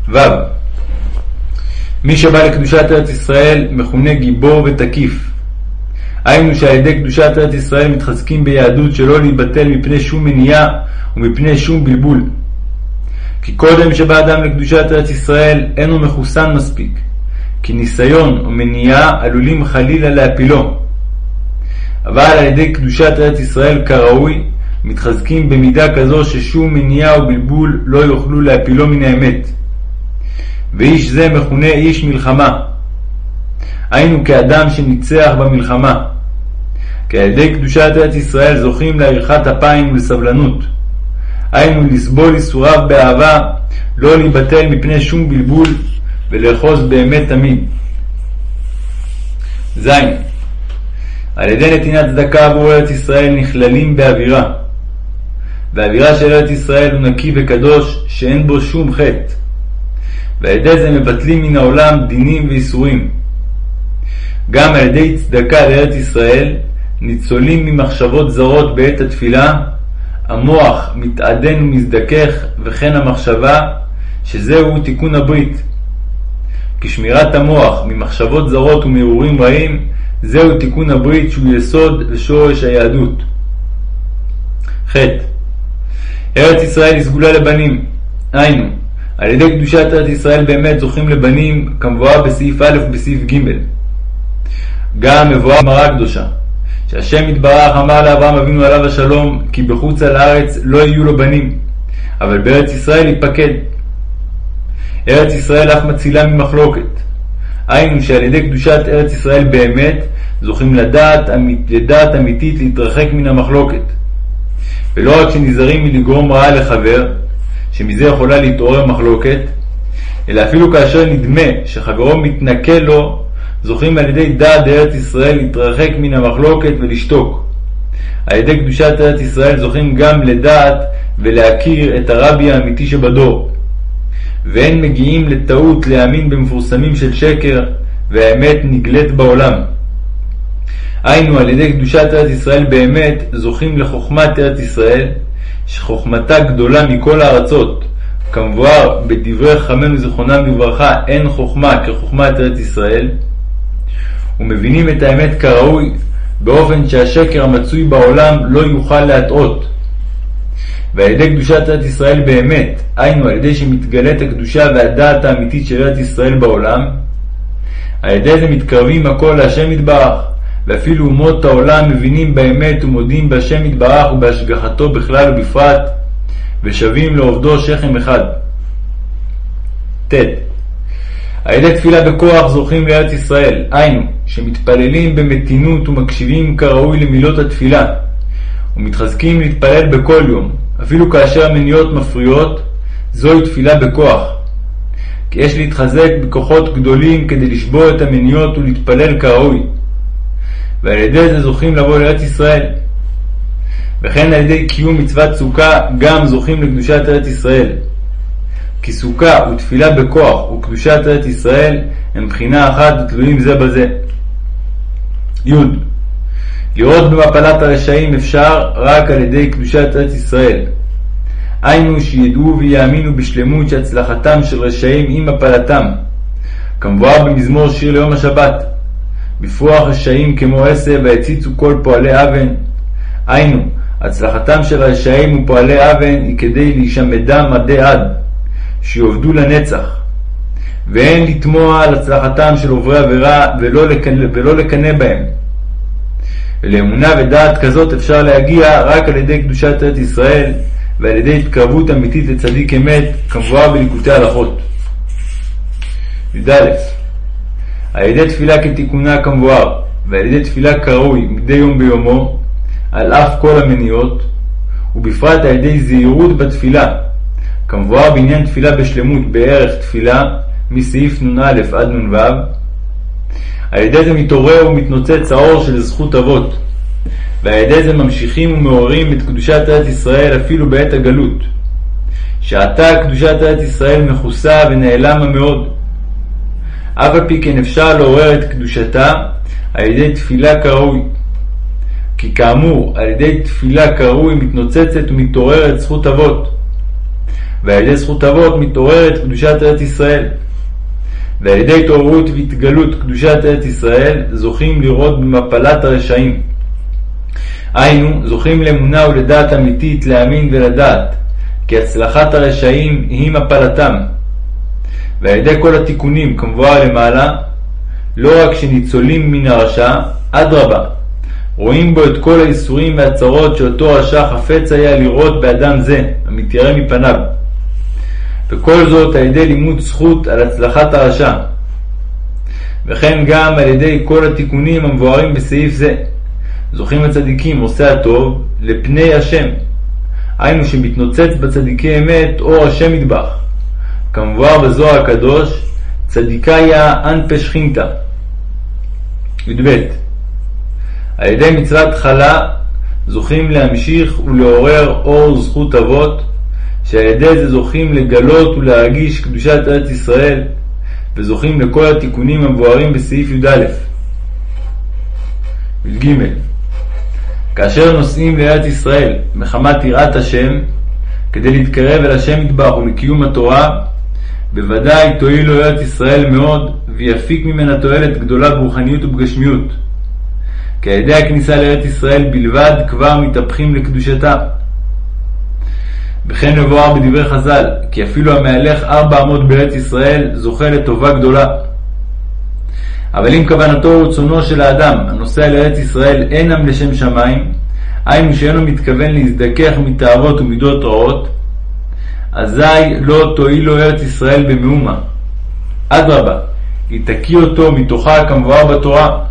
ו. מי שבא לקדושת ארץ ישראל מכונה גיבור ותקיף. היינו שעל ידי קדושת ארץ ישראל מתחזקים ביהדות שלא להיבטל מפני שום מניעה ומפני שום בלבול. כי קודם שבא אדם לקדושת ארץ ישראל אינו מחוסן מספיק, כי ניסיון או מניעה עלולים חלילה להפילו. אבל על ידי קדושת ארץ ישראל כראוי, מתחזקים במידה כזו ששום מניעה או בלבול לא יוכלו להפילו מן האמת. ואיש זה מכונה איש מלחמה. היינו כאדם שניצח במלחמה. כי על ידי קדושת ארץ ישראל זוכים לעריכת אפיים ולסבלנות. היינו לסבול ייסוריו באהבה, לא להיבטל מפני שום בלבול, ולאחוז באמת תמיד. ז. על ידי נתינת צדקה עבור ארץ ישראל נכללים באווירה. והאווירה של ארץ ישראל הוא נקי וקדוש, שאין בו שום חטא. ועל ידי זה מבטלים מן העולם דינים ואיסורים. גם על ידי צדקה לארץ ישראל, ניצולים ממחשבות זרות בעת התפילה, המוח מתעדן ומזדכך, וכן המחשבה, שזהו תיקון הברית. כי שמירת המוח ממחשבות זרות ומהרהורים רעים, זהו תיקון הברית שהוא יסוד ושורש היהדות. ח. ארץ ישראל היא סגולה לבנים, היינו, על ידי קדושת ארץ ישראל באמת זוכים לבנים כמבואר בסעיף א' ובסעיף ג'. גם מבואר גמרא הקדושה, שהשם יתברך אמר לאברהם אבינו עליו השלום, כי בחוץ על הארץ לא יהיו לו בנים, אבל בארץ ישראל ייפקד. ארץ ישראל אף מצילה ממחלוקת. היינו שעל ידי קדושת ארץ ישראל באמת זוכים לדעת, לדעת אמיתית להתרחק מן המחלוקת. ולא רק שנזהרים מלגרום רעה לחבר, שמזה יכולה להתעורר מחלוקת, אלא אפילו כאשר נדמה שחברו מתנכל לו, זוכים על ידי דעת ארץ ישראל להתרחק מן המחלוקת ולשתוק. על ידי קדושת ארץ ישראל זוכים גם לדעת ולהכיר את הרבי האמיתי שבדור. ואין מגיעים לטעות להאמין במפורסמים של שקר, והאמת נגלית בעולם. היינו על ידי קדושת ארץ ישראל באמת זוכים לחוכמת ארץ ישראל, שחוכמתה גדולה מכל הארצות. כמבואר בדברי חכמינו זיכרונם לברכה, אין חוכמה כחוכמת ארץ ישראל, ומבינים את האמת כראוי, באופן שהשקר המצוי בעולם לא יוכל להטעות. ועל ידי קדושת ארץ ישראל באמת, היינו על ידי שמתגלית הקדושה והדעת האמיתית של ארץ ישראל בעולם, על ידי זה מתקרבים הכל להשם יתברך, ואפילו אומות העולם מבינים באמת ומודים בהשם יתברך ובהשגחתו בכלל ובפרט, ושבים לעובדו שכם אחד. ט. על ידי תפילה בכוח זוכים לארץ ישראל, היינו, שמתפללים במתינות ומקשיבים כראוי למילות התפילה, ומתחזקים להתפלל בכל יום, אפילו כאשר המניות מפריעות, זוהי תפילה בכוח. כי יש להתחזק בכוחות גדולים כדי לשבור את המניות ולהתפלל כראוי. ועל ידי זה זוכים לבוא לארץ ישראל. וכן על ידי קיום מצוות סוכה גם זוכים לקדושת ארץ ישראל. כי סוכה ותפילה בכוח וקדושת ארץ ישראל הם בחינה אחת ותלויים זה בזה. י. לראות במפלת הרשעים אפשר רק על ידי קדושת ארץ ישראל. היינו שידעו ויאמינו בשלמות שהצלחתם של רשעים עם מפלתם. כמבואר במזמור שיר ליום השבת. בפרוח רשעים כמו עשב והציצו כל פועלי אבן. היינו, הצלחתם של הרשעים ופועלי אבן היא כדי להישמדם עדי עד, שיעבדו לנצח. ואין לתמוה על הצלחתם של עוברי עבירה ולא ולא לקנא בהם. ולאמונה ודעת כזאת אפשר להגיע רק על ידי קדושת ארץ ישראל ועל ידי התקרבות אמיתית לצדיק אמת, כמבואר בליקוטי הלכות. י"א על ידי תפילה כתיקונה כמבואר, ועל ידי תפילה כראוי מדי יום ביומו, על אף כל המניעות, ובפרט על ידי זהירות בתפילה, כמבואר בעניין תפילה בשלמות בערך תפילה, מסעיף נ"א עד נ"ו, על ידי זה מתעורר ומתנוצץ האור של זכות אבות, ועל ידי זה ממשיכים ומעוררים את קדושת ארץ ישראל אפילו בעת הגלות, שעתה קדושת ארץ ישראל מכוסה ונעלמה מאוד. אף על פי כן אפשר לעורר את קדושתה על ידי תפילה כראוי. כי כאמור, על ידי תפילה כראוי מתנוצצת ומתעוררת זכות אבות, ועל ידי זכות אבות מתעוררת קדושת ארץ ישראל. ועל ידי התעוררות והתגלות קדושת ארץ ישראל זוכים לראות במפלת הרשעים. היינו, זוכים לאמונה ולדעת אמיתית להאמין ולדעת, כי הצלחת הרשעים היא מפלתם. ועל ידי כל התיקונים כמבואר למעלה, לא רק שניצולים מן הרשע, אדרבה, רואים בו את כל האיסורים והצרות שאותו רשע חפץ היה לראות באדם זה, המתיירא מפניו. וכל זאת על ידי לימוד זכות על הצלחת הרשע. וכן גם על ידי כל התיקונים המבוארים בסעיף זה. זוכים הצדיקים עושי הטוב לפני השם. היינו שמתנוצץ בצדיקי אמת אור השם מטבח. כמבואר בזוהר הקדוש, צדיקיה אנפה שכינתא. י"ב על ידי מצוות חלה זוכים להמשיך ולעורר אור זכות אבות, שעל ידי זה זוכים לגלות ולהרגיש קדושת ארץ ישראל, וזוכים לכל התיקונים המבוארים בסעיף י"א. י"ג כאשר נוסעים לארץ ישראל מחמת יראת השם, כדי להתקרב אל השם מטבח ולקיום התורה, בוודאי תועיל לו ארץ ישראל מאוד, ויפיק ממנה תועלת גדולה ברוחניות ובגשמיות. כי על ידי הכניסה לארץ ישראל בלבד כבר מתהפכים לקדושתה. וכן מבואר בדברי חז"ל, כי אפילו המהלך ארבע אמות בארץ ישראל זוכה לטובה גדולה. אבל אם כוונתו ורצונו של האדם הנוסע לארץ ישראל אינם לשם שמיים, היינו שאינו מתכוון להזדכך מתאוות ומידות רעות, אזי לא תועיל לו ארץ ישראל במאומה. אדרבה, היא תקיא אותו מתוכה כמבואר בתורה,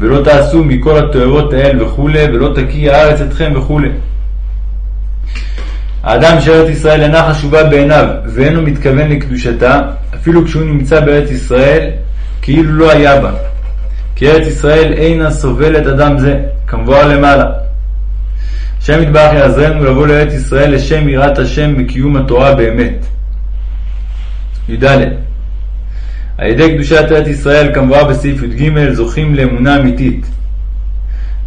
ולא תעשו מכל התועבות האל וכולי, ולא תקיא הארץ אתכם וכולי. האדם שארץ ישראל אינה חשובה בעיניו ואינו מתכוון לקדושתה, אפילו כשהוא נמצא בארץ ישראל, כאילו לא היה בה. כי ארץ ישראל אינה סובלת אדם זה, כמבואר למעלה. השם יתברך יעזרנו לבוא לארץ ישראל לשם יראת השם וקיום התורה באמת. י"ד על ידי קדושת ארץ ישראל, כמבואר בסעיף י"ג, זוכים לאמונה אמיתית.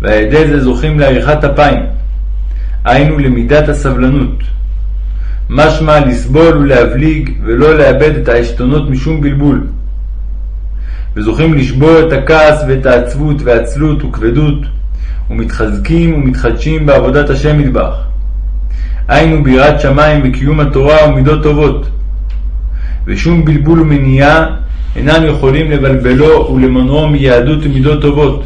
ועל ידי זה זוכים לעריכת אפיים, היינו למידת הסבלנות. משמע לסבול ולהבליג ולא לאבד את העשתונות משום בלבול. וזוכים לשבור את הכעס ואת העצבות והעצלות וכבדות, ומתחזקים ומתחדשים בעבודת השם מטבח. היינו ביראת שמיים וקיום התורה ומידות טובות. ושום בלבול ומניעה אינם יכולים לבלבלו ולמנעו מיהדות ומידות טובות.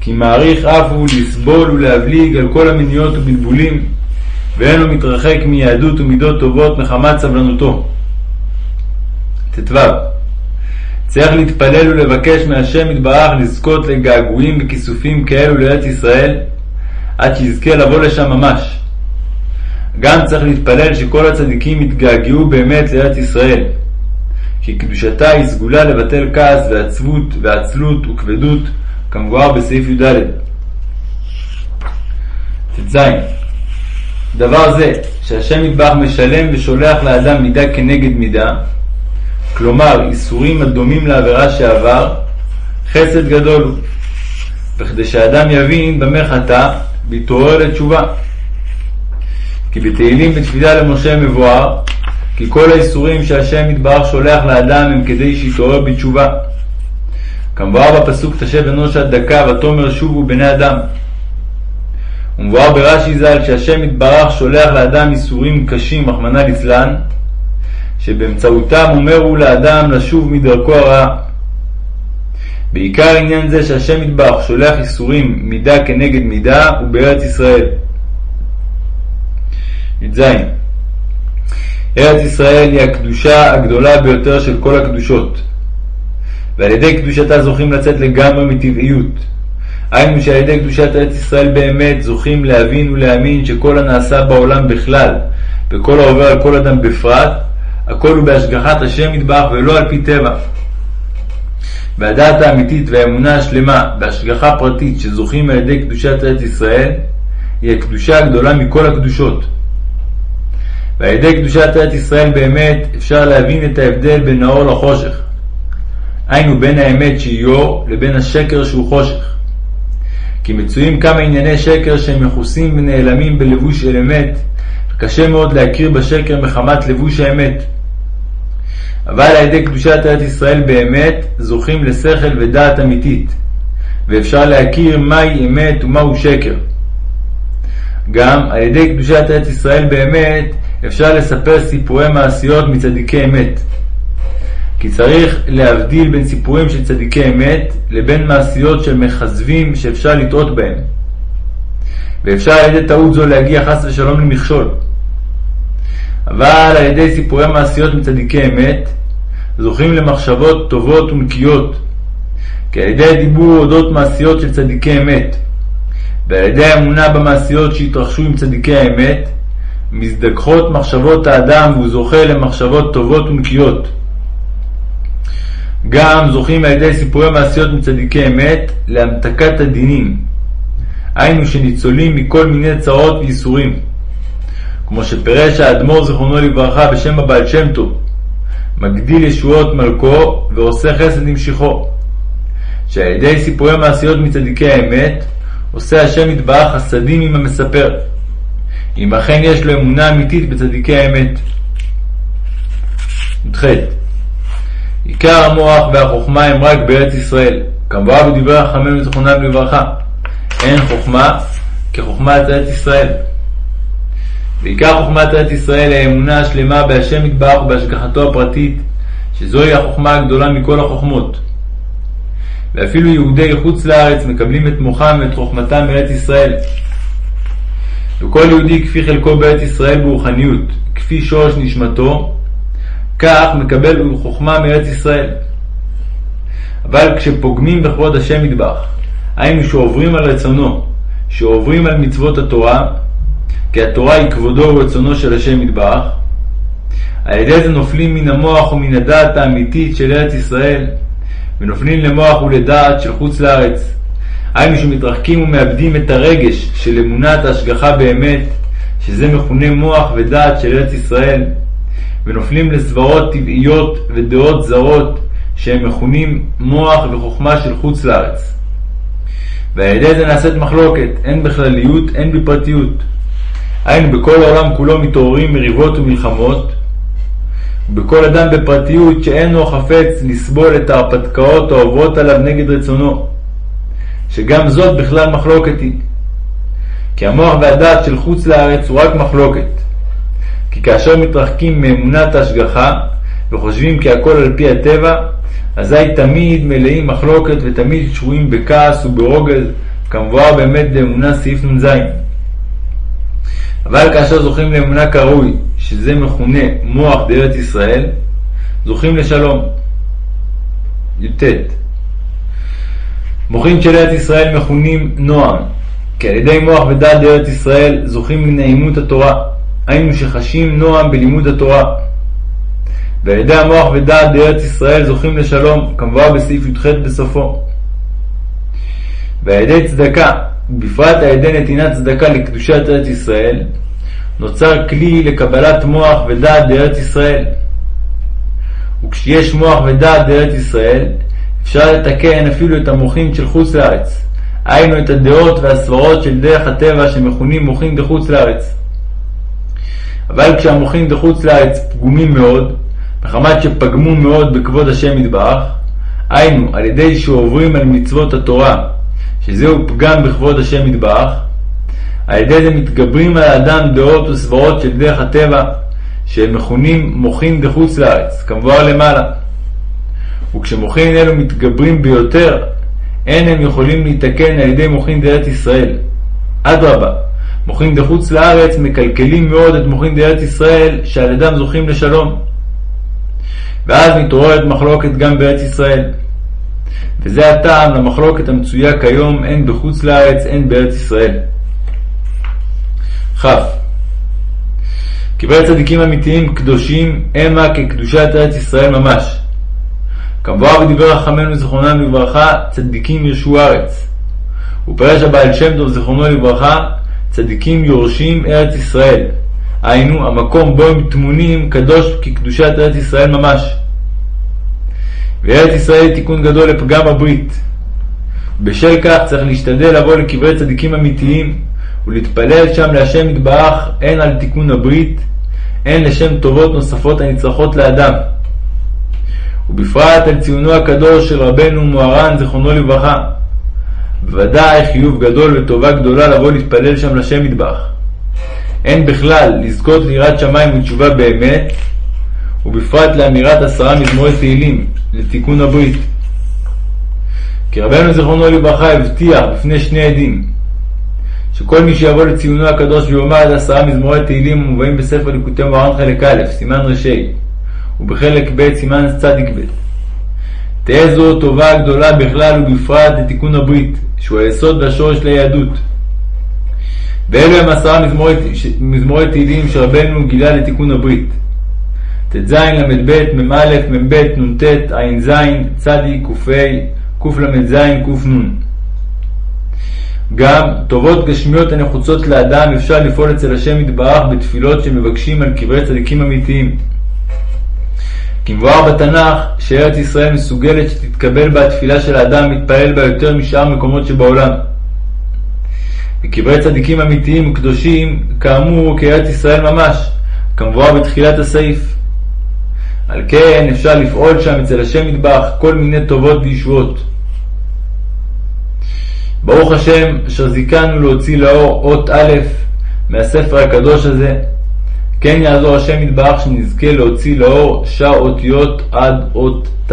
כי מעריך אף הוא לסבול ולהבליג על כל המניעות ובלבולים, ואינו מתרחק מיהדות ומידות טובות מחמת סבלנותו. ט"ו צריך להתפלל ולבקש מהשם יתברך לזכות לגעגועים וכיסופים כאלו לארץ ישראל, עד שיזכה לבוא לשם ממש. גם צריך להתפלל שכל הצדיקים יתגעגעו באמת לארץ ישראל, כי קדושתה היא סגולה לבטל כעס ועצבות ועצלות וכבדות, כמבואר בסעיף י"ד. ט"ז דבר זה, שהשם יתברך משלם ושולח לאדם מידה כנגד מידה, כלומר איסורים הדומים לעבירה שעבר, חסד גדול הוא, וכדי שהאדם יבין במה חטא ויתעורר לתשובה. כי בתהילים בתפילה למשה מבואר כי כל האיסורים שהשם יתברך שולח לאדם הם כדי שיתעורר בתשובה. כמבואר בפסוק תשב אנוש עד דקה ותאמר שובו בני אדם. ומבואר ברש"י ז"ל שהשם יתברך שולח לאדם איסורים קשים, רחמנא ליצלן, שבאמצעותם אומר הוא לאדם לשוב מדרכו הרעה. בעיקר עניין זה שהשם יתברך שולח איסורים מידה כנגד מידה ובארץ ישראל. י"ז ארץ ישראל היא הקדושה הגדולה ביותר של כל הקדושות, ועל ידי קדושתה זוכים לצאת לגמרי מטבעיות. היינו שעל ידי קדושת ארץ ישראל באמת זוכים להבין ולהאמין שכל הנעשה בעולם בכלל, וכל העובר על כל אדם בפרט, הכל הוא בהשגחת השם יתברך ולא על פי טבע. והדעת האמיתית והאמונה השלמה בהשגחה פרטית שזוכים על ידי קדושת ארץ ישראל, היא הקדושה הגדולה מכל הקדושות. ועל ידי קדושת ארץ ישראל באמת אפשר להבין את ההבדל בין האור לחושך. היינו בין האמת שהיא אור לבין השקר שהוא חושך. כי מצויים כמה ענייני שקר שהם מכוסים ונעלמים בלבוש של אמת, וקשה מאוד להכיר בשקר מחמת לבוש האמת. אבל על ידי קדושת ארץ ישראל באמת זוכים לשכל ודעת אמיתית, ואפשר להכיר מהי אמת ומהו שקר. גם על ידי קדושת ארץ ישראל באמת אפשר לספר סיפורי מעשיות מצדיקי אמת. כי צריך להבדיל בין סיפורים של צדיקי אמת לבין מעשיות של מכזבים שאפשר לטעות בהם. ואפשר על ידי טעות זו להגיע חס ושלום למכשול. אבל על ידי סיפורי מעשיות מצדיקי אמת זוכים למחשבות טובות ונקיות. כי על ידי דיבור אודות מעשיות של צדיקי אמת ועל ידי האמונה במעשיות שהתרחשו עם צדיקי האמת מזדככות מחשבות האדם והוא זוכה למחשבות טובות ונקיות. גם זוכים על ידי סיפורי מעשיות מצדיקי אמת להמתקת הדינים, היינו שניצולים מכל מיני צרות וייסורים. כמו שפירש האדמו"ר זיכרונו לברכה בשם הבעל שם טוב, מגדיל ישועות מלכו ועושה חסד עם שיחו, שעל ידי סיפורי מעשיות מצדיקי האמת, עושה השם יתברך חסדים עם המספר, אם אכן יש לו אמונה אמיתית בצדיקי האמת. י"ח עיקר המוח והחוכמה הם רק בארץ ישראל, כמובן בדברי חכמינו זכרונם לברכה. אין חוכמה כחוכמת ארץ ישראל. ועיקר חוכמת ארץ ישראל היא האמונה השלמה בהשם יתברך ובהשגחתו הפרטית, שזוהי החוכמה הגדולה מכל החוכמות. ואפילו יהודי חוץ לארץ מקבלים את מוחם ואת חוכמתם מארץ ישראל. וכל יהודי כפי חלקו בארץ ישראל ברוחניות, כפי שורש נשמתו, כך מקבל חוכמה מארץ ישראל. אבל כשפוגמים בכבוד השם מטבח, היינו שעוברים על רצונו, שעוברים על מצוות התורה, כי התורה היא כבודו ורצונו של השם מטבח, על ידי זה נופלים מן המוח ומן הדעת האמיתית של ארץ ישראל, ונופלים למוח ולדעת של חוץ לארץ. היינו שמתרחקים ומאבדים את הרגש של אמונת ההשגחה באמת, שזה מכונה מוח ודעת של ארץ ישראל, ונופלים לסברות טבעיות ודעות זרות, שהם מכונים מוח וחוכמה של חוץ לארץ. ועל ידי זה נעשית מחלוקת, הן בכלליות, הן בפרטיות. היינו, בכל העולם כולו מתעוררים מריבות ומלחמות, ובכל אדם בפרטיות שאינו חפץ לסבול את ההרפתקאות העוברות עליו נגד רצונו, שגם זאת בכלל מחלוקת היא. כי המוח והדעת של חוץ לארץ הוא רק מחלוקת. כי כאשר מתרחקים מאמונת ההשגחה, וחושבים כי הכל על פי הטבע, אזי תמיד מלאים מחלוקת ותמיד שרויים בכעס וברוגז, כמבואר באמת באמונה סעיף נ"ז. אבל כאשר זוכים לאמונה כראוי, שזה מכונה מוח בארץ ישראל, זוכים לשלום. י"ט מוחים של ארץ ישראל מכונים נועם, כי על ידי מוח ודעת בארץ ישראל זוכים לנעימות התורה, היינו שחשים נועם בלימוד התורה. ועל ידי המוח ודעת בארץ ישראל זוכים לשלום, כמובן בסעיף י"ח בסופו. ועל ידי צדקה, בפרט על ידי נתינת צדקה לקדושת ארץ ישראל, נוצר כלי לקבלת מוח ודעת בארץ ישראל. וכשיש מוח ודעת בארץ ישראל, אפשר לתקן אפילו את המוחים של חוץ לארץ, היינו את הדעות והסברות של דרך הטבע שמכונים מוחים דחוץ לארץ. אבל כשהמוחים דחוץ לארץ פגומים מאוד, מחמת שפגמו מאוד בכבוד השם יתברך, היינו על ידי שעוברים על מצוות התורה, שזהו פגם בכבוד השם יתברך, על ידי זה מתגברים על האדם דעות וסברות של דרך הטבע, שהם מכונים מוחין דחוץ לארץ, כמבואר למעלה. וכשמוחין אלו מתגברים ביותר, אין הם יכולים להתקן על ידי מוחין דארץ ישראל. אדרבה, מוחין דחוץ לארץ מקלקלים מאוד את מוחין דארץ ישראל, שעל ידם זוכים לשלום. ואז מתעוררת מחלוקת גם בארץ ישראל. וזה הטעם למחלוקת המצויה כיום הן בחוץ לארץ הן בארץ ישראל. כ. קברי צדיקים אמיתיים קדושים המה כקדושת ארץ ישראל ממש. כמבואר בדברי חכמינו זיכרונם לברכה, צדיקים ירשו ארץ. ופרש הבעל שם טוב זיכרונו לברכה, צדיקים יורשים ארץ ישראל. היינו, המקום בו הם טמונים קדוש כקדושת ארץ ישראל ממש. וארץ ישראל תיקון גדול לפגם הברית. בשל כך צריך להשתדל לבוא לקברי צדיקים אמיתיים ולהתפלל שם להשם יתברך הן על תיקון הברית, הן לשם טובות נוספות הנצרכות לאדם. ובפרט על ציונו הקדוש של רבנו מוהר"ן זיכרונו לברכה. בוודאי חיוב גדול וטובה גדולה לבוא להתפלל שם לשם יתברך. הן בכלל לזכות ליראת שמיים ותשובה באמת, ובפרט לאמירת עשרה מזמורי תהילים לתיקון הברית. כי רבנו זיכרונו לברכה הבטיח בפני שני עדים שכל מי שיבוא לציונו הקדוש ויאמר עד עשרה מזמורי תהילים המובאים בספר ליקוטי מוהר"ן חלק א', סימן ר"ה, ובחלק ב', סימן צדיק ב'. תהא זו טובה גדולה בכלל ובפרט לתיקון הברית, שהוא היסוד והשורש ליהדות. ואלו הם עשרה מזמורי תהילים שרבנו גילה לתיקון הברית. ט"ז, ל"ב, מ"א, מ"ב, נ"ט, ע"ז, צ, ק"ה, קל"ז, ק"נ. גם טובות גשמיות הנחוצות לאדם אפשר לפעול אצל השם יתברך בתפילות שמבקשים על קברי צדיקים אמיתיים. כמבואר בתנ"ך שארץ ישראל מסוגלת שתתקבל בה התפילה של האדם מתפלל בה יותר משאר מקומות שבעולם. וקברי צדיקים אמיתיים וקדושים כאמור כארץ ישראל ממש, כמבואר בתחילת הסעיף. על כן אפשר לפעול שם אצל השם יתברך כל מיני טובות וישועות. ברוך השם אשר זיכנו להוציא לאור אות א' מהספר הקדוש הזה, כן יעזור השם יתברך שנזכה להוציא לאור שאר עד אות ת'.